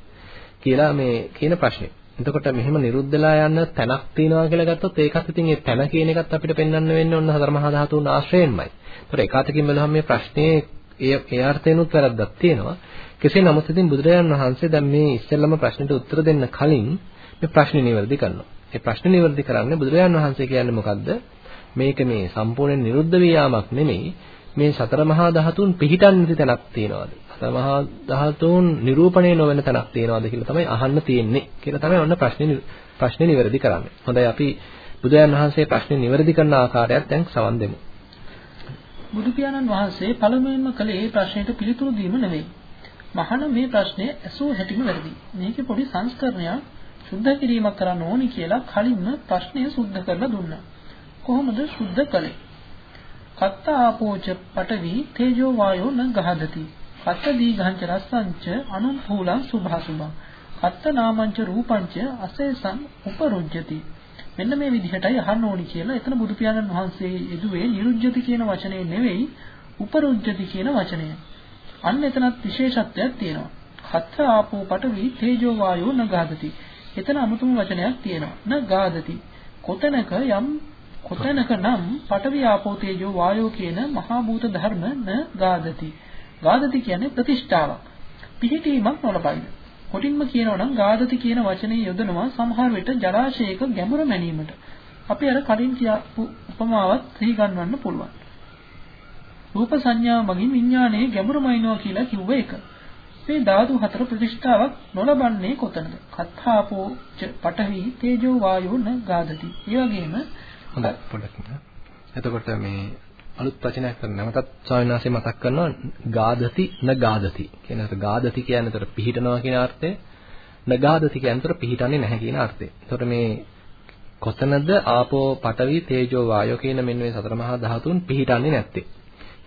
කියලා මේ කියන ප්‍රශ්නේ. එතකොට මෙහෙම නිරුද්ධ වෙලා යන තැනක් තියෙනවා කියලා ගත්තොත් ඒකත් ඉතින් ඒ තැන කියන එකත් අපිට පෙන්වන්න වෙන්නේ ඔන්න සතර මහා ධාතුන් ආශ්‍රයෙන්මයි. ඒතකොට ඒකාතකින් බලහම මේ ප්‍රශ්නේ ඒ ඒ අර්ථයෙන්ුත් වැරද්දක් තියෙනවා. කෙසේ නමුත් ඉතින් බුදුරජාණන් වහන්සේ දැන් මේ ඉස්සෙල්ලම ප්‍රශ්නෙට උත්තර දෙන්න කලින් මේ ප්‍රශ්නේ නිවැරදි කරනවා. ඒ ප්‍රශ්න නිවර්ති කරන්නේ බුදුරජාන් වහන්සේ කියන්නේ මොකද්ද? මේක මේ සම්පූර්ණ නිරුද්ධ වියාමක් නෙමෙයි. මේ සතර මහා ධාතුන් පිහිටන් නැති තැනක් තියනවාද? සතර මහා ධාතුන් නිරූපණය නොවන තැනක් තියනවාද කියලා තමයි අහන්න තියෙන්නේ. කියලා තමයි ඔන්න ප්‍රශ්නේ ප්‍රශ්නේ නිවැරදි කරන්නේ. හොඳයි අපි බුදුරජාන් වහන්සේ ප්‍රශ්නේ නිවැරදි කරන ආකාරයත් දැන් සවන් දෙමු. බුදු පියාණන් වහන්සේ පළමුවෙන්ම කළේ මේ ප්‍රශ්නෙට පිළිතුරු දීම නෙවෙයි. මහණ මේ ප්‍රශ්නේ ඇසූ හැටිම වැරදි. මේකේ පොඩි සංස්කරණයක් සුද්ධ කිරීමක් කරන්න ඕනි කියලා කලින්ම ප්‍රශ්නය සුද්ධ කරලා දුන්නා. කොහොමද සුද්ධ කළේ? කත්ත ආපෝච පඨවි තේජෝ වායෝ න ගහදති. කත්ත දීඝංච රස්සංච අනුපූලං සුභාසුභං. කත්ත නාමංච රූපංච අසේසං උපරුජ්ජති. මෙන්න මේ විදිහටයි අහන්න ඕනි කියලා එතන බුදු පියාණන් වහන්සේ යෙදුවේ නිරුජ්ජති කියන වචනේ නෙවෙයි උපරුජ්ජති කියන වචනය. අන්න එතනත් විශේෂත්වයක් තියෙනවා. කත්ත ආපෝ පඨවි තේජෝ වායෝ න ගහදති. එතන අමුතුම වචනයක් තියෙනවා. න ගාදති. කොතනක යම් කොතනක නම් පඨවි ආපෝ තේජෝ වායෝ කියන මහා භූත ධර්ම න ගාදති. ගාදති කියන්නේ ප්‍රතිෂ්ඨාවක්. පිහිටීමක් නොලබයිද. කොටින්ම කියනවා නම් ගාදති කියන වචනේ යොදනවා සමහර විට ජලාශයක ගැඹුර මැනීමට. අපි අර කලින් කියපු උපමාවත් සිහි ගන්නවන්න පුළුවන්. රූප සංඥාව මගින් විඥානයේ ගැඹුරමයින්නවා කියලා කිව්ව එක. මේ ධාතු හතර ප්‍රතිෂ්ඨාවක් නොලබන්නේ කොතනද? කත්ථාපෝ පඨවි තේජෝ වායෝ න ගාදති. ඒ වගේම හොඳයි පොඩ්ඩක් එතකොට මේ අලුත් වචනයක් නැවතත් ස්වාමීන් වහන්සේ මතක් කරනවා ගාදති න ගාදති කියන එක ගාදති කියන්නේ උතර පිහිටනවා කියන අර්ථය න ගාදති කියන්නේ උතර පිහිටන්නේ නැහැ කියන අර්ථය. එතකොට මේ කොතනද ආපෝ පඨවි තේජෝ වායෝ කියන මෙන්න මේ සතර මහා ධාතුන් පිහිටන්නේ නැත්තේ?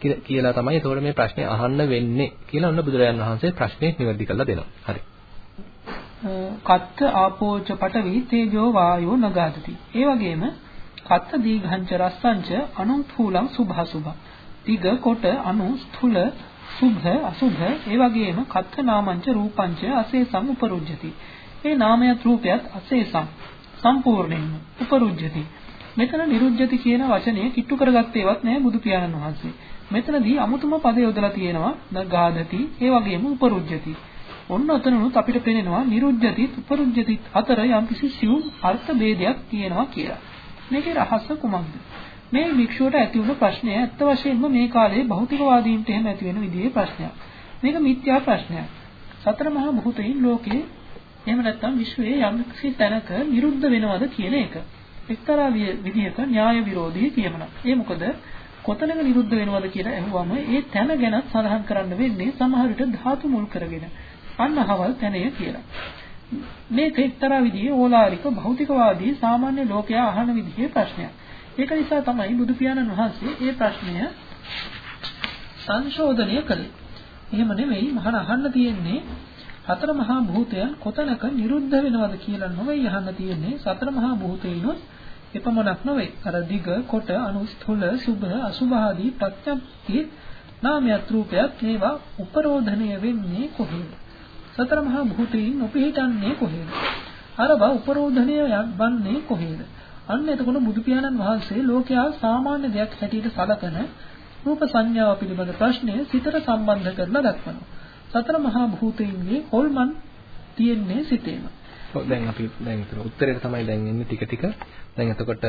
කියලා තමයි ඒතකොට මේ ප්‍රශ්නේ අහන්න වෙන්නේ කියලා ඔන්න බුදුරජාන් වහන්සේ ප්‍රශ්නේ නිවැරදි කරලා දෙනවා. හරි. කත්ත ආපෝච පඨවි තේජෝ වායෝ නගාදති. ඒ වගේම කත්ත දීඝංච රස්සංච අනුත්ථූලං සුභාසුභ දිග කොට අනු ස්ථූල සුභ අසුභ ඒ වගේම කත්ත නාමංච රූපංච අසේසම් උපරුජ්ජති මේ නාමයත් රූපයත් අසේසම් සම්පූර්ණයෙන්ම උපරුජ්ජති මෙතන නිරුජ්ජති කියන වචනය කිට්ටු කරගත්තේවත් නෑ බුදු පියාණන් වහන්සේ මෙතනදී අමුතුම පද යොදලා තියෙනවා නගාදති ඒ වගේම උපරුජ්ජති ඔන්න ඔතනනුත් අපිට පේනවා නිරුජ්ජති උපරුජ්ජති අතර යම්කිසි සියුම් අර්ථ ભેදයක් තියෙනවා කියලා මේකේ රහස කුමක්ද මේ වික්ෂුවට ඇති වුණු ප්‍රශ්නය ඇත්ත වශයෙන්ම මේ කාලේ භෞතිකවාදීන්ට එහෙම ඇති වෙන විදිහේ ප්‍රශ්නයක්. මේක මිත්‍යා ප්‍රශ්නයක්. සතර මහා භූතයින් ලෝකේ එහෙම නැත්නම් විශ්වයේ යම් කිසි තැනක නිරුද්ධ වෙනවද කියන එක. එක්තරා විදිහක න්‍යාය විරෝධී කියමනක්. ඒ මොකද කොතනක නිරුද්ධ වෙනවද කියලා අහුවම ඒ තැන ගැන සඳහන් කරන්න වෙන්නේ සමහර විට ධාතු මුල් කරගෙන. අන්න අහවල් තැනය කියලා. මේක එක්තරා විදිහේ ඕලාරික භෞතිකවාදී සාමාන්‍ය ලෝකයා අහන විදිහේ ප්‍රශ්නයක්. ඒක නිසා තමයි බුදු පියාණන් වහන්සේ මේ ප්‍රශ්නය සංශෝධනය කළේ. එහෙම නෙවෙයි මහාන අහන්න තියෙන්නේ සතර මහා භූතයන් කොතනක නිරුද්ධ වෙනවද කියලා නොවේ අහන්න තියෙන්නේ සතර මහා භූතයිනොත් එපමණක් නොවේ. අර දිග කොට අනුස්ථූල සුභ අසුභ ආදී ප්‍රත්‍යක්ති නාමයත් රූපයත් මේවා උපරෝධණය වෙන්නේ කොහේද? සතර මහා භූතයින් උපහිටන්නේ කොහේද? අරව උපරෝධණය යන්නේ කොහේද? අන්න එතකොට බුදු පියාණන් වහන්සේ ලෝකයා සාමාන්‍ය දෙයක් හැටියට සලකන රූප සංඥාව පිළිබඳ ප්‍රශ්නය සිතට සම්බන්ධ කරලා දක්වනවා. සතර මහා භූතයින්ගේ හොල්මන් තියෙන්නේ සිතේම. ඔව් දැන් අපි දැන් ඒතර උත්තරේට තමයි දැන් එන්නේ ටික ටික. දැන් එතකොට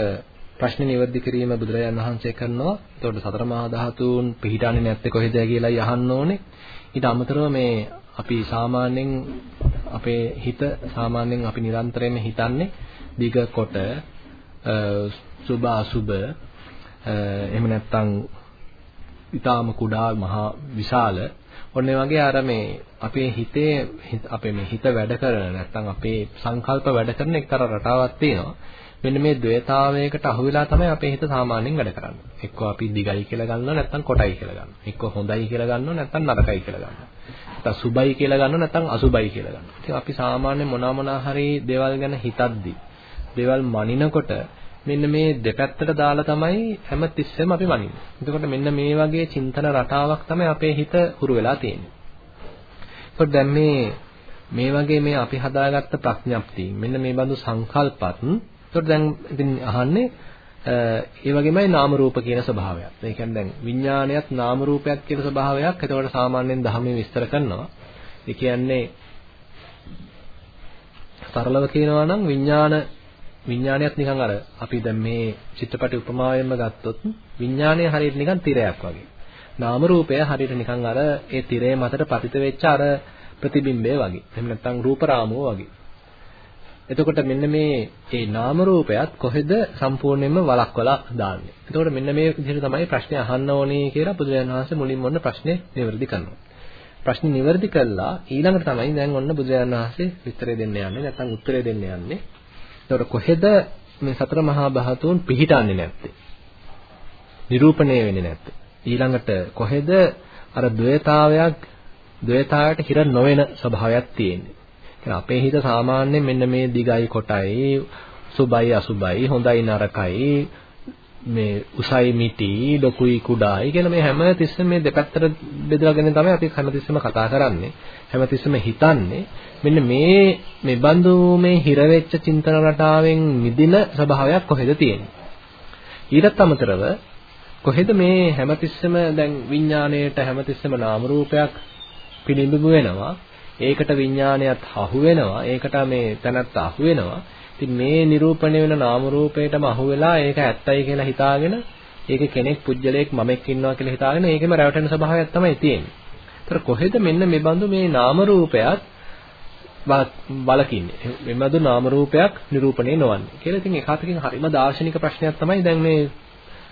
ප්‍රශ්නේ නිවැරදි කිරීම බුදුරජාණන් වහන්සේ කරනවා. එතකොට සතර මහා ධාතුන් පිහිටන්නේ නැත්තේ කොහෙද කියලායි අහන්න ඕනේ. ඊට අමතරව මේ අපි සාමාන්‍යයෙන් අපේ හිත සාමාන්‍යයෙන් අපි නිරන්තරයෙන්ම හිතන්නේ දිග කොට සුභ අසුභ එහෙම නැත්නම් ඊටාම කුඩා මහා විශාල ඔන්න වගේ අර මේ අපේ හිතේ අපේ මේ හිත වැඩ කරන නැත්නම් අපේ සංකල්ප වැඩ කරන එක්තරා රටාවක් තියෙනවා. මෙන්න මේ ද්වේතාවයකට අහු වෙලා තමයි අපේ හිත සාමාන්‍යයෙන් වැඩ කරන්නේ. එක්කෝ අපි දිගයි කියලා ගන්නවා නැත්නම් කොටයි කියලා ගන්නවා. එක්කෝ හොඳයි කියලා ගන්නවා නැත්නම් නරකයි කියලා ගන්නවා. නැත්නම් සුබයි කියලා ගන්නවා නැත්නම් අසුබයි කියලා ගන්නවා. ඉතින් අපි සාමාන්‍ය මොනවා මොනවා හරි දේවල් ගැන හිතද්දි දේවල් මනිනකොට මෙන්න මේ දෙපැත්තට දාලා තමයි හැම තිස්සෙම අපි මනින්නේ. එතකොට මෙන්න මේ වගේ චින්තන රටාවක් තමයි අපේ හිත හුරු වෙලා තියෙන්නේ. එතකොට දැන් මේ මේ වගේ මේ අපි හදාගත්ත ප්‍රඥප්තිය මෙන්න මේ බඳු සංකල්පත් එතකොට දැන් ඉතින් අහන්නේ ඒ වගේමයි නාම රූප කියන ස්වභාවයක්. ඒ කියන්නේ දැන් විඥානයත් නාම රූපයක් කියන ස්වභාවයක්. එතකොට සාමාන්‍යයෙන් ධර්මයේ විස්තර කරනවා. ඒ කියන්නේ සරලව කියනවා නම් විඥාන විඥානයත් නිකන් අර අපි දැන් මේ චිත්‍රපටි උපමාවෙන්ම ගත්තොත් විඥානය හරියට නිකන් තිරයක් වගේ. නාම රූපය හරියට නිකන් අර ඒ තිරය මතට පතිත වෙච්ච අර ප්‍රතිබිම්බය වගේ. එහෙම නැත්නම් රූප රාමුව වගේ. එතකොට මෙන්න මේ ඒ නාම රූපයත් කොහෙද සම්පූර්ණයෙන්ම වළක්වලා දාන්නේ. එතකොට මෙන්න මේ විදිහට තමයි ප්‍රශ්නේ අහන්න ඕනේ කියලා බුදුරජාණන් වහන්සේ මුලින්ම ඔන්න ප්‍රශ්නේ නිවැරදි කරනවා. ප්‍රශ්නේ නිවැරදි කළා ඊළඟට තමයි දැන් ඔන්න බුදුරජාණන් වහන්සේ විස්තරය දෙන්න යන්නේ නැත්නම් උත්තරය දෙන්න යන්නේ. එතකොට කොහෙද මේ සතර මහා ධාතුන් පිහිටන්නේ නැත්තේ? නිරූපණය වෙන්නේ නැත්තේ. ඊළඟට කොහෙද අර ද්වේතාවයක් ද්වේතාවයට හිර නොවන ස්වභාවයක් තියෙන්නේ. එහෙනම් අපේ හිත සාමාන්‍යයෙන් මෙන්න මේ දිගයි කොටයි සුබයි අසුබයි හොඳයි නරකයි මේ උසයි මිටි ලොකුයි කුඩායි කියලා මේ හැම තිස්සෙම මේ දෙපැත්තට බෙදලාගෙන තමයි අපි හැම තිස්සෙම කතා කරන්නේ හැම තිස්සෙම හිතන්නේ. මෙන්න මේ මේ බඳු මේ හිර වෙච්ච චින්තන රටාවෙන් මිදින ස්වභාවයක් කොහෙද තියෙන්නේ? ඊටත් අමතරව කොහෙද මේ හැමතිස්සෙම දැන් විඥාණයට හැමතිස්සෙම නාම රූපයක් පිළිඹු වෙනවා? ඒකට විඥාණයත් අහු වෙනවා ඒකට මේ තැනත් අහු වෙනවා ඉතින් මේ නිරූපණය වෙන නාම රූපයටම අහු වෙලා ඒක ඇත්තයි කියලා හිතාගෙන ඒක කෙනෙක් පුජ්‍යලයක් මමෙක් ඉන්නවා කියලා හිතාගෙන ඒකෙම රැවටෙන ස්වභාවයක් තමයි තියෙන්නේ. ඒතර කොහෙද මෙන්න මේ බඳු මේ නාම රූපයක් බලකින්නේ. මෙමදු නාම රූපයක් නිරූපණය නොවන්නේ. කියලා ඉතින් ඒකතකින් හරිම දාර්ශනික ප්‍රශ්නයක් තමයි දැන් මේ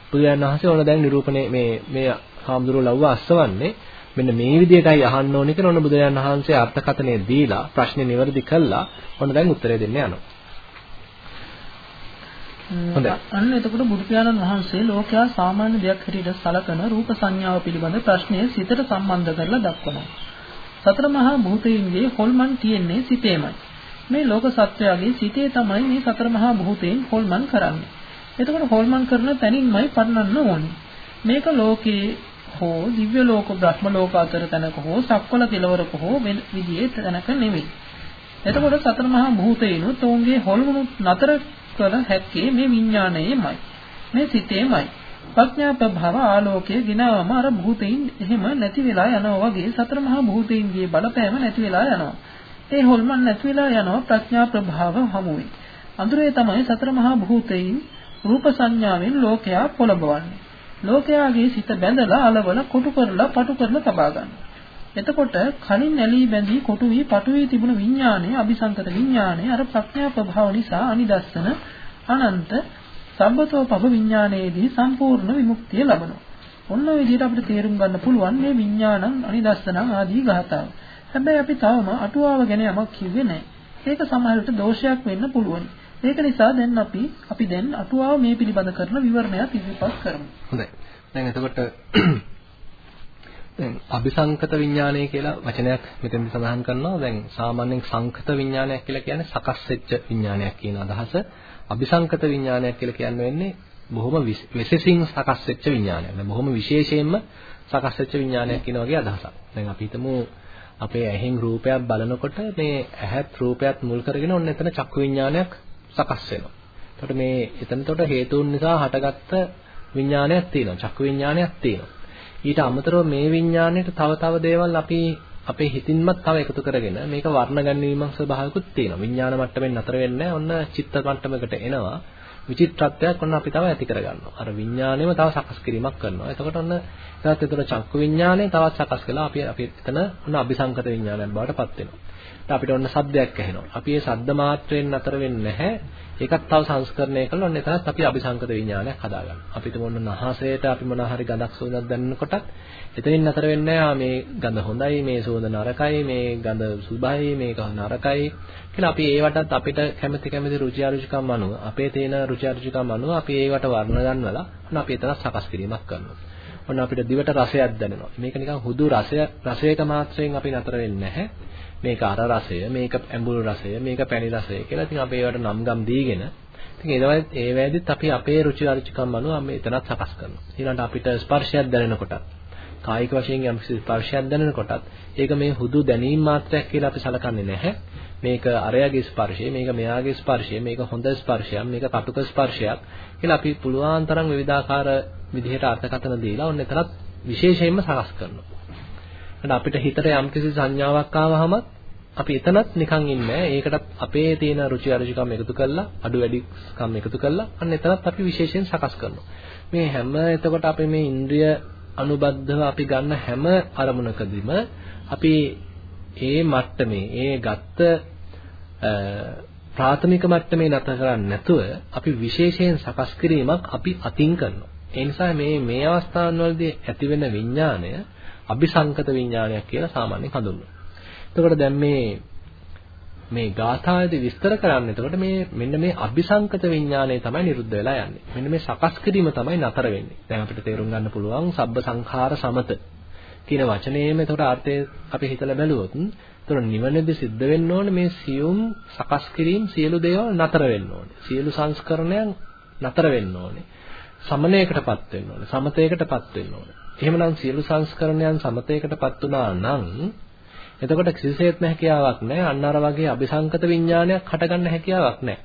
බුදුරජාණන් වහන්සේ ඕන දැන් නිරූපණය මේ මේ හාමුදුරුවෝ ලව්ව අස්සවන්නේ. මෙන්න මේ විදිහටයි අහන්න ඕනේ කියලා ඔන්න බුදුරජාණන් වහන්සේ අර්ථකථනය දීලා ප්‍රශ්නේ නිවැරදි කළා. ඔන්න දැන් උත්තරය දෙන්න යනවා. හොඳයි. අන්න එතකොට බුදු පියාණන් වහන්සේ ලෝකයා සාමාන්‍ය දෙයක් හැටියට සලකන රූප සංඥාව පිළිබඳ ප්‍රශ්නය සිතට සම්බන්ධ කරලා දක්වනවා. සතර මහා භූතයන්ගේ හොල්මන් තියෙන්නේ සිතේමයි. මේ ලෝක සත්‍යයගේ සිතේ තමයි මේ සතර මහා භූතයන් හොල්මන් කරන්නේ. එතකොට හොල්මන් කරන තැනින්මයි පන්නන්න ඕනේ. මේක ලෝකේ හෝ දිව්‍ය ලෝක බ්‍රහ්ම ලෝක අතර තැනක හෝ සක්වල කෙලවරක හෝ වෙන විදිහේ තැනක නෙවෙයි. එතකොට සතර මහා භූතේනොත් ඔවුන්ගේ හොල්මනුත් නතර කළ හැක්කේ මේ විඥාණයෙමයි. මේ සිතේමයි. ප්‍රඥා ප්‍රභව ආලෝකයේ ගිනවම අර භූතයින් එහෙම නැති වෙලා යනවා වගේ සතර මහා භූතයින්ගේ බලපෑම නැති වෙලා යනවා. ඒ හොල්මන් නැති වෙලා යනවා ප්‍රඥා ප්‍රභාව හමුවේ. අඳුරේ තමයි සතර මහා භූතයින් රූප සංඥාවෙන් ලෝකයා පොළඹවන්නේ. ලෝකයාගේ සිත බැඳලා අලවල කොටු කරලා පටු කරලා තබා ගන්නවා. එතකොට කලින් ඇලී බැඳී කොටු වී පටු වී තිබුණු විඥානය අபிසංකත විඥානය අර ප්‍රඥා ප්‍රභාව නිසා අනිදස්සන අනන්ත සම්බතෝ පබ විඥානයේදී සම්පූර්ණ විමුක්තිය ලබනවා. ඔන්න ඔය විදිහට අපිට තේරුම් ගන්න පුළුවන් මේ විඥානං අනිදස්සනං ආදී ගාථාව. හැබැයි අපි තවම අටුවාව ගැන යමක් කිව්වේ නැහැ. ඒක සමහරවිට දෝෂයක් වෙන්න පුළුවන්. ඒක නිසා දැන් අපි අපි දැන් අටුවාව මේ පිළිබඳ කරන විවරණයක් ඉදිරිපත් කරමු. හොඳයි. දැන් එතකොට දැන් අபிසංකත විඥානය කියලා වචනයක් මෙතෙන්දි සඳහන් කරනවා. දැන් සාමාන්‍යයෙන් සංකත විඥානයක් කියලා කියන්නේ සකස් වෙච්ච විඥානයක් කියන අදහස. අபிසංකත විඥානයක් කියලා කියන්නේ වෙන්නේ බොහොම විශේෂින් සකස් වෙච්ච විඥානයක්. දැන් බොහොම විශේෂයෙන්ම සකස් වෙච්ච විඥානයක් කියන වගේ අදහසක්. දැන් අපි හිතමු අපේ ඇහෙන් රූපයක් බලනකොට මේ ඇහත් රූපයත් මුල් කරගෙන ඔන්න එතන චක්කු විඥානයක් සකස් වෙනවා. එතකොට මේ එතනතොට හේතුන් නිසා හටගත්ත විඥානයක් තියෙනවා. චක්කු විඥානයක් තියෙනවා. ඊට අමතරව මේ විඥාණයට තව තව දේවල් අපි අපේ හිතින්මත් තව එකතු කරගෙන මේක වර්ණ ගැනීමක් ස්වභාවිකුත් තියෙනවා. විඥාන මට්ටමින් නතර වෙන්නේ ඔන්න චිත්ත මට්ටමකට එනවා. විචිත්‍රත්වයක් ඔන්න අපි තව ඇති කරගන්නවා. අර විඥාණයම තව සකස් කිරීමක් කරනවා. එතකොට ඔන්න ඊට එතන චක්කු විඥාණය තවත් සකස් කළා අපි අපි එතන ඔන්න අபிසංකත විඥානයක් බවට පත් වෙනවා. අපිට ඔන්න සද්දයක් ඇහෙනවා. අපි ඒ සද්ද මාත්‍රයෙන් නතර වෙන්නේ නැහැ. ඒකත් තව සංස්කරණය කළා ඔන්න එතනත් අපි අபிසංකත විඥානයක් හදාගන්නවා. අපිට මොන නහසයට අපි මොන හරි ගඳක් සුවඳක් දැනෙනකොටත් එතනින් නතර වෙන්නේ මේ ගඳ හොඳයි, මේ සුවඳ නරකයි, මේ ගඳ සුභයි, මේක නරකයි කියලා අපි ඒවටත් අපිට කැමති කැමති රුචි අරුචිකම් අනුව අපේ තියෙන රුචි අරුචිකම් අනුව අපි ඒවට වර්ණ ගන්නවලා ඔන්න අපි එතන සකස් කිරීමක් කරනවා. ඔන්න අපිට දිවට රසයක් දැනෙනවා. මේක නිකන් හුදු රසය රසයක මාත්‍රයෙන් අපි නතර වෙන්නේ නැහැ. මේක අර රසය, මේක ඇඹුල් රසය, මේක පැණි රසය කියලා ඉතින් අපි ඒවට නම් ගම් දීගෙන ඉතින් ඒවයි ඒ වේදිත් අපි අපේ රුචි අරුචිකම් අනුව අපි එතනත් සකස් කරනවා. ඊළඟට අපිට ස්පර්ශයක් දැනෙනකොටත් කායික වශයෙන් යම් ස්පර්ශයක් දැනෙනකොටත් ඒක මේ හුදු දැනීම් මාත්‍රයක් කියලා අපි සලකන්නේ නැහැ. මේක අරයාගේ ස්පර්ශය, මේක මෙයාගේ ස්පර්ශය, මේක හොඳ ස්පර්ශයක්, මේක කටුක ස්පර්ශයක් කියලා අපි පුළුවන් තරම් විවිධාකාර විදිහට අර්ථකථන දීලා ඔන්න එතනත් විශේෂයෙන්ම සකස් කරනවා. එහෙනම් අපිට හිතට යම්කිසි සංඥාවක් ආවහම අපි එතනත් නිකන් ඉන්නේ ඒකටත් අපේ තියෙන රුචි අරුචිකම් එකතු කරලා අඩු වැඩිකම් එකතු කරලා අන්න එතනත් අපි විශේෂයෙන් සකස් කරනවා. මේ හැම එතකොට අපි මේ ඉන්ද්‍රිය අනුබද්ධව අපි ගන්න හැම අරමුණකදීම අපි ඒ මට්ටමේ ඒ ගත්ත ප්‍රාථමික මට්ටමේ නැත කරන්නේ නැතුව අපි විශේෂයෙන් සකස් කිරීමක් අපි අතින් කරනවා. ඒ නිසා මේ මේ අවස්ථාන්වලදී ඇතිවෙන විඥාණය අபிසංකත විඥානයක් කියලා සාමාන්‍යයෙන් හඳුන්වනවා. එතකොට දැන් මේ මේ ගාථාවේදී විස්තර කරන්නේ එතකොට මේ මෙන්න මේ අபிසංකත විඥානය තමයි නිරුද්ධ වෙලා යන්නේ. මෙන්න මේ සකස් කිරීම තමයි නතර වෙන්නේ. දැන් අපිට තේරුම් ගන්න පුළුවන් සබ්බ සංඛාර සමත කියන වචනේම එතකොට අර්ථය අපි හිතලා බැලුවොත් එතකොට නිවනේදී සිද්ධ වෙන්න ඕනේ මේ සියුම් සකස් කිරීම සියලු දේවල් නතර වෙන්න ඕනේ. සියලු සංස්කරණයන් නතර වෙන්න ඕනේ. සමනයකටපත් වෙන්න ඕනේ. සමතේකටපත් වෙන්න ඕනේ. එහෙමනම් සියලු සංස්කරණයන් සමතේකටපත් වුණා නම් එතකොට කිසිසේත්ම හැකියාවක් නැහැ. අන්න අර වගේ අபிසංකත විඥානයක් හටගන්න හැකියාවක් නැහැ.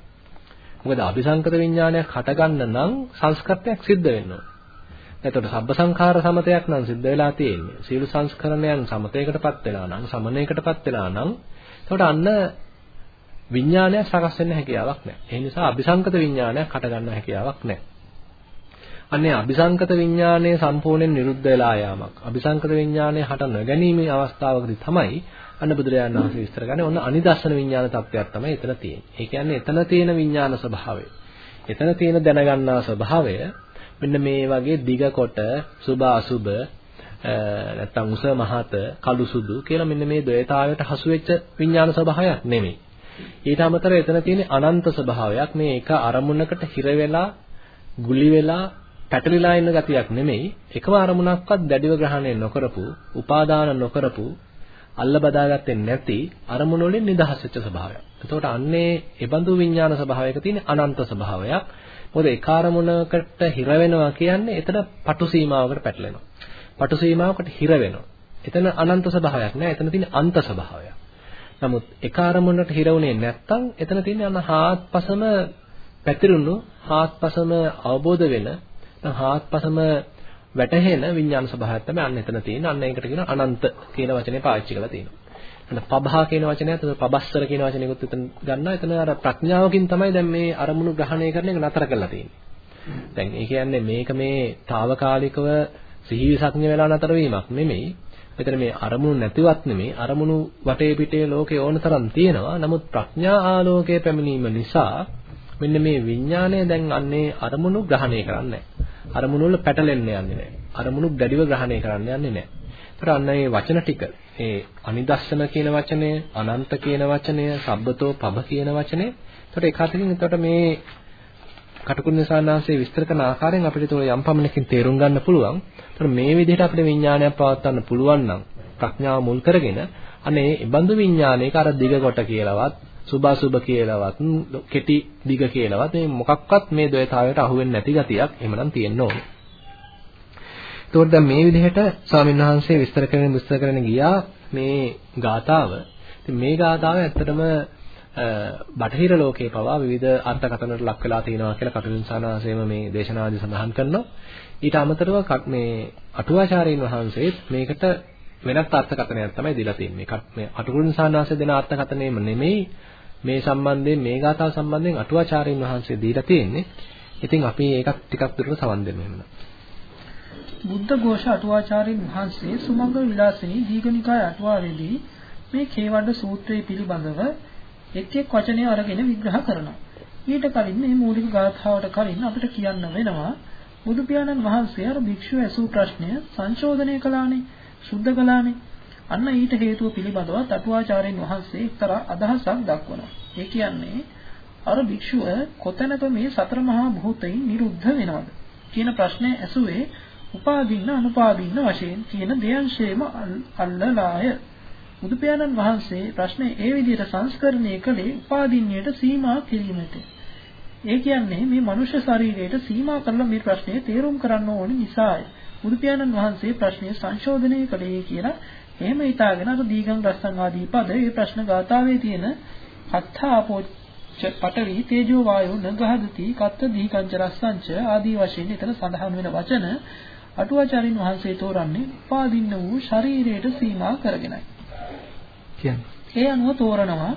මොකද අபிසංකත විඥානයක් හටගන්න නම් සංස්කප්පයක් සිද්ධ වෙන්න ඕනේ. එතකොට සබ්බ සංඛාර සමතයක් නම් සිද්ධ වෙලා තියෙන්නේ. සියලු සංස්කරණයන් සමතේකටපත් වෙලා නම් සමනයකටපත් වෙලා නම් එතකොට අන්න විඥානය සකස් වෙන්න හැකියාවක් නැහැ. ඒ නිසා අபிසංකත විඥානයක් හටගන්න හැකියාවක් නැහැ. අනේ අபிසංකත විඥානයේ සම්පූර්ණයෙන් නිරුද්ධ වෙලා යාමක්. අபிසංකත විඥානයේ හට නොගැනීමේ අවස්ථාවකදී තමයි අන්න බුදුරජාණන් වහන්සේ විස්තර කරන්නේ ඔන්න අනිදස්සන විඥාන තත්වයක් තමයි එතන තියෙන්නේ. ඒ කියන්නේ එතන තියෙන විඥාන ස්වභාවය. එතන තියෙන දැනගන්නා ස්වභාවය මෙන්න මේ වගේ දිග කොට සුභ අසුභ නැත්තම් උස මහත කළු සුදු කියලා මෙන්න මේ ද්වේතාවයට හසු වෙච්ච විඥාන ස්වභාවයක් නෙමෙයි. ඊට අමතරව එතන තියෙන අනන්ත ස්වභාවයක් මේ එක අරමුණකට හිර වෙලා ගුලි වෙලා පැටලිලා ඉන්න ගතියක් නෙමෙයි එකම අරමුණක්වත් දැඩිව ග්‍රහණය නොකරපු, උපාදාන නොකරපු, අල්ල බදාගත්තේ නැති අරමුණු වලින් නිදහස් වෙච්ච ස්වභාවයක්. එතකොට අන්නේ ඒබඳු විඥාන ස්වභාවයක තියෙන අනන්ත ස්වභාවයක්. මොකද ඒ කාර්මුණකට හිර වෙනවා කියන්නේ එතන පටු සීමාවකට පැටලෙනවා. පටු සීමාවකට හිර වෙනවා. එතන අනන්ත ස්වභාවයක් නෑ. එතන තියෙන අන්ත ස්වභාවයක්. නමුත් ඒ කාර්මුණකට හිර වුණේ නැත්තම් එතන තියෙන අන්න හාත්පසම පැතිරුණු හාත්පසම අවබෝධ වෙන හාත්පසම වැටහෙන විඥාන ස්වභාවයක් තමයි අන්න එතන තියෙන. අන්න ඒකට කියන අනන්ත කියන වචනේ පාවිච්චි කරලා තියෙනවා. අන්න පබහා කියන වචනයත් පබස්සර කියන වචනයකුත් එතන ගන්නවා. එතන අර ප්‍රඥාවකින් තමයි දැන් මේ අරමුණු ග්‍රහණය කරන එක නතර කරලා තියෙන්නේ. දැන් ඒ කියන්නේ මේක මේ తాවකාලිකව සිහි විසක්ඥ වෙලා නතර වීමක් නෙමෙයි. මෙතන මේ අරමුණු නැතිවත් නෙමෙයි අරමුණු වටේ පිටේ ලෝකේ ඕන තරම් තියෙනවා. නමුත් ප්‍රඥා ආලෝකයේ පැමිණීම නිසා මෙන්න මේ විඥාණය දැන් අන්නේ අරමුණු ග්‍රහණය කරන්නේ අරමුණු වල පැටලෙන්න යන්නේ නැහැ. අරමුණු දැඩිව ග්‍රහණය කරන්න යන්නේ නැහැ. ඒතර අන්න මේ වචන ටික ඒ අනිදස්සන කියන වචනය, අනන්ත කියන වචනය, සබ්බතෝ පබ කියන වචනේ. ඒතර ඒක අතරින් එතකොට මේ කටුකුරුණසානාංශයේ විස්තර කරන ආකාරයෙන් අපිට ඒක යම් පමණකින් තේරුම් ගන්න පුළුවන්. ඒතර මේ විදිහට අපිට විඥානයක් පවත්වන්න පුළුවන් නම් ප්‍රඥාව මුල් කරගෙන අනේ ඒ බඳු විඥානයක අර දිග කොට කියලාවත් සුභාසුභ කියලාවත් කෙටි දිග කියලාවත් මේ මොකක්වත් මේ ද්වේතාවයට අහු වෙන්නේ නැති ගතියක් එහෙමනම් තියෙන්න ඕනේ. එතකොට දැන් මේ විදිහට ස්වාමීන් වහන්සේ විස්තර කරගෙන විස්තර කරගෙන ගියා මේ ගාතාව. ඉතින් මේ ගාතාව ඇත්තටම බටහිර ලෝකේ පවා විවිධ අර්ථකථනවලට ලක් වෙලා තියෙනවා කියලා කටුනිසානාසේම මේ දේශනාදී සඳහන් කරනවා. ඊට අමතරව මේ අටුවාචාර්යින් වහන්සේත් මේකට වෙනත් අර්ථකථනයක් තමයි දීලා තියෙන්නේ. මේ අටුකුරුන්සානාසය දෙන අර්ථකථනයම නෙමෙයි මේ සම්බන්ධයෙන් මේ ගාථාව සම්බන්ධයෙන් අටුවාචාර්යින් වහන්සේ දීලා තියෙන්නේ. ඉතින් අපි ඒකත් ටිකක් දුරට සවන් දෙමු එහෙනම්. බුද්ධ ഘോഷ අටුවාචාර්යින් වහන්සේ සුමංගල විලාසිනී දීඝනිකාය අටුවාවේදී මේ කේවඩ සූත්‍රය පිළිබඳව එක් එක් වචනය අරගෙන විග්‍රහ කරනවා. ඊට කලින් මේ මූලික ගාථාවට කලින් අපිට කියන්න වෙනවා බුදු පියාණන් වහන්සේ අර භික්ෂුව ඇසූ ප්‍රශ්නය සංශෝධනය කළානේ, සුද්ධ කළානේ. අන්න ඊට හේතුව පිළිබඳව තටුවාචාර්යන් වහන්සේ එක්තරා අදහසක් දක්වනවා. ඒ කියන්නේ අර භික්ෂුව කොතැනක මේ සතර මහා භූතයින් නිරුද්ධ වෙනවද කියන ප්‍රශ්නය ඇසුවේ උපාදින්න අනුපාදින්න වශයෙන් කියන දෙයන්ෂේම අල්ලලාය. බුදු පියාණන් වහන්සේ ප්‍රශ්නේ ඒ විදිහට සංස්කරණය කළේ උපාදින්නයට සීමා කිරීමට. ඒ කියන්නේ මේ මනුෂ්‍ය ශරීරයට සීමා කරලා මේ ප්‍රශ්නේ තේරුම් කරන්න ඕන නිසායි. බුදු පියාණන් වහන්සේ ප්‍රශ්නය සංශෝධනය කළේ කියලා එහෙම හිතාගෙන අර දීගම් රස්සං ආදී පද මේ ප්‍රශ්න ගාථාවේ තියෙන අත්ථාපෝච්ච පඨවි තේජෝ වායෝ නගහදති කත්ත දීකංච රස්සංච ආදී වශයෙන් එතන සඳහන් වෙන වචන අටුවාචාරින් වහන්සේ තෝරන්නේ උපාදින්න වූ ශරීරයට සීමා කරගෙනයි. කියන්නේ. ඒ අනුව තෝරනවා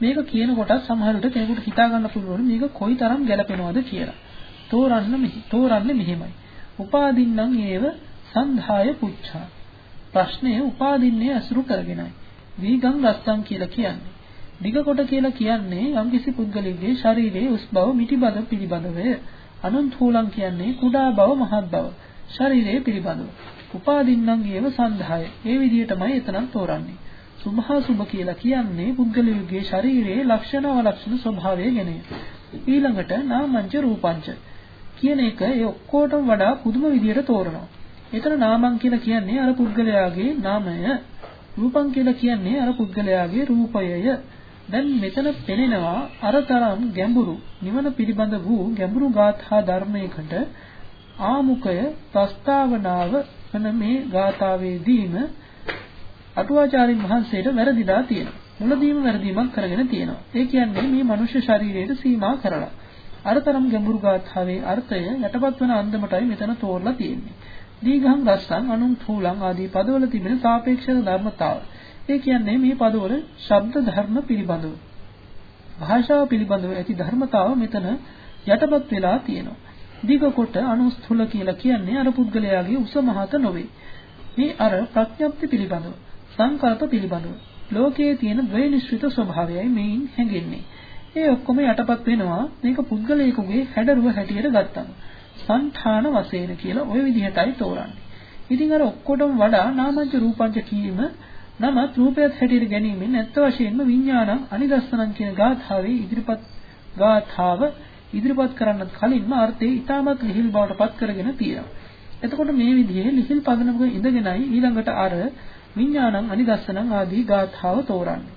මේක කියන කොට සමහර විට කෙනෙකුට හිතා ගන්න පුළුවන් මේක කොයිතරම් ගැළපෙනවද කියලා. තෝරන්න මෙහි තෝරන්නේ මෙහෙමයි. උපාදින්නම් ඒව සන්ධාය පුච්ඡා. ප්‍රශ්නය උපාදින්නේ අසුරු කරගෙනයි. වීගම් රස්සම් කියලා කියන්නේ. දිග කොට කියලා කියන්නේ යම්කිසි පුද්ගලයෙකුගේ ශරීරයේ උස් බව මිටි බව පිළිබඳවය. අනන්තූලම් කියන්නේ කුඩා බව මහත් බව. ශරීරයේ පිළිබඳව. උපාදින්නම් ඒව සන්ධාය. ඒ විදිහටමයි එතනක් තෝරන්නේ. සුභා සුභ කියලා කියන්නේ පුද්ගලයෙකුගේ ශරීරයේ ලක්ෂණ අවලක්ෂණ ස්වභාවය ගැනය. ඊළඟට නාමංච රූපංච කියන එක ඒ ඔක්කොටම වඩා පුදුම විදියට තෝරනවා. එතන නාමං කියලා කියන්නේ අර පුද්ගලයාගේ නාමය. රූපං කියලා කියන්නේ අර පුද්ගලයාගේ රූපයය. දැන් මෙතන පෙනෙනවා අරතරම් ගැඹුරු නිවන පිළිබඳ වූ ගැඹුරු ගාථා ධර්මයකට ආමුකය ප්‍රස්තාවනාව වන මේ ගාථාවේදීම අටුවාචාරින් වහන්සේට වැරදිලා තියෙනවා. මුලදීම වැරදීමක් කරගෙන තියෙනවා. ඒ කියන්නේ මේ මනුෂ්‍ය ශරීරයට සීමා කරලා. අරතරම් ගැඹුරු ගාථාවේ අර්ථය යටපත් වන අන්දමටයි මෙතන තෝරලා තියෙන්නේ. දීඝං රස්සං අනුන් ථූලං ආදී පදවල තිබෙන සාපේක්ෂක ධර්මතාව. ඒ කියන්නේ මේ පදවල ශබ්ද ධර්ම පිළිබඳව. භාෂාව පිළිබඳව ඇති ධර්මතාව මෙතන යටපත් වෙලා තියෙනවා. දීඝ කොට අනුස්ථූල කියලා කියන්නේ අර පුද්ගලයාගේ උස මහත නොවේ. මේ අර ප්‍රඥප්ති පිළිබඳව සංකල්ප පිළිබඳව ලෝකයේ තියෙන ද්වේනිශ්චිත ස්වභාවයයි මේන් හැඟෙන්නේ. ඒ ඔක්කොම යටපත් වෙනවා මේක පුද්ගලයෙකුගේ හැඩරුව හැටියට ගත්තම. සංඨාන වශයෙන් කියලා ওই විදිහටයි තෝරන්නේ. ඉතින් අර ඔක්කොටම වඩා නාමංච රූපංච කීම නමත් රූපයත් හැටියට ගැනීමෙන් ඇත්ත වශයෙන්ම විඥානං අනිදස්සනං කියන ගාථාවේ ඉදිරිපත් ගාථාව ඉදිරිපත් කරන්නත් කලින්ම අර්ථය ඊටමත් ලිහිල් බවට පත් කරගෙන තියෙනවා. එතකොට මේ විදිහේ ලිහිල් පදනමක ඉඳගෙනයි ඊළඟට අර විඥානං අනිදස්සනං ආදී ගාථාව තෝරන්නේ.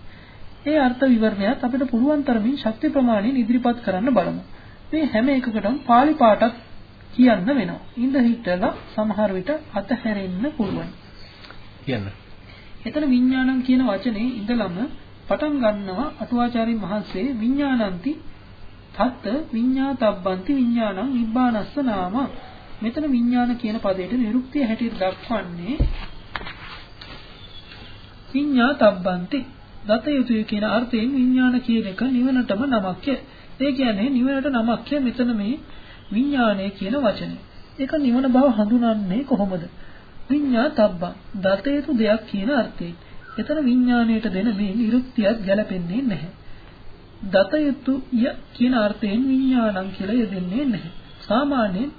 ඒ අර්ථ විවරණයත් අපිට පුළුවන් තරමින් ශක්ති ප්‍රමාණයෙන් ඉදිරිපත් කරන්න බලමු. මේ හැම එකකටම pāli පාඨක් කියන්න වෙනවා. ඉඳ හිටලා සමහර විට අතහැරෙන්න පුළුවන්. කියන්න. එතන විඥානං කියන වචනේ ඉඳලම පටන් ගන්නවා අටුවාචාරින් වහන්සේ විඥානಂತಿ තත් විඤ්ඤාතබ්බන්ති විඥානං නිබ්බානස්ස නාම මෙතන විඥාන කියන පදයට නිරුක්තිය හැටියට දක්වන්නේ විඤ්ඤාතබ්බන්ති දත යුතුය කියන අර්ථයෙන් විඥාන කියන එක නිවනටම නමක්ය. ඒ කියන්නේ නිවනට නමක්ය මෙතන මේ විඥානය කියන වචනේ. ඒක නිවන බව හඳුනන්නේ කොහොමද? විඤ්ඤාතබ්බ දත යුතු දෙයක් කියන අර්ථයෙන්. එතන විඥාණයට දෙන මේ නිරුක්තියත් ගැලපෙන්නේ නැහැ. දත යුතුය කියන අර්ථයෙන් විඥානං කියලා යෙදෙන්නේ නැහැ. සාමාන්‍යයෙන්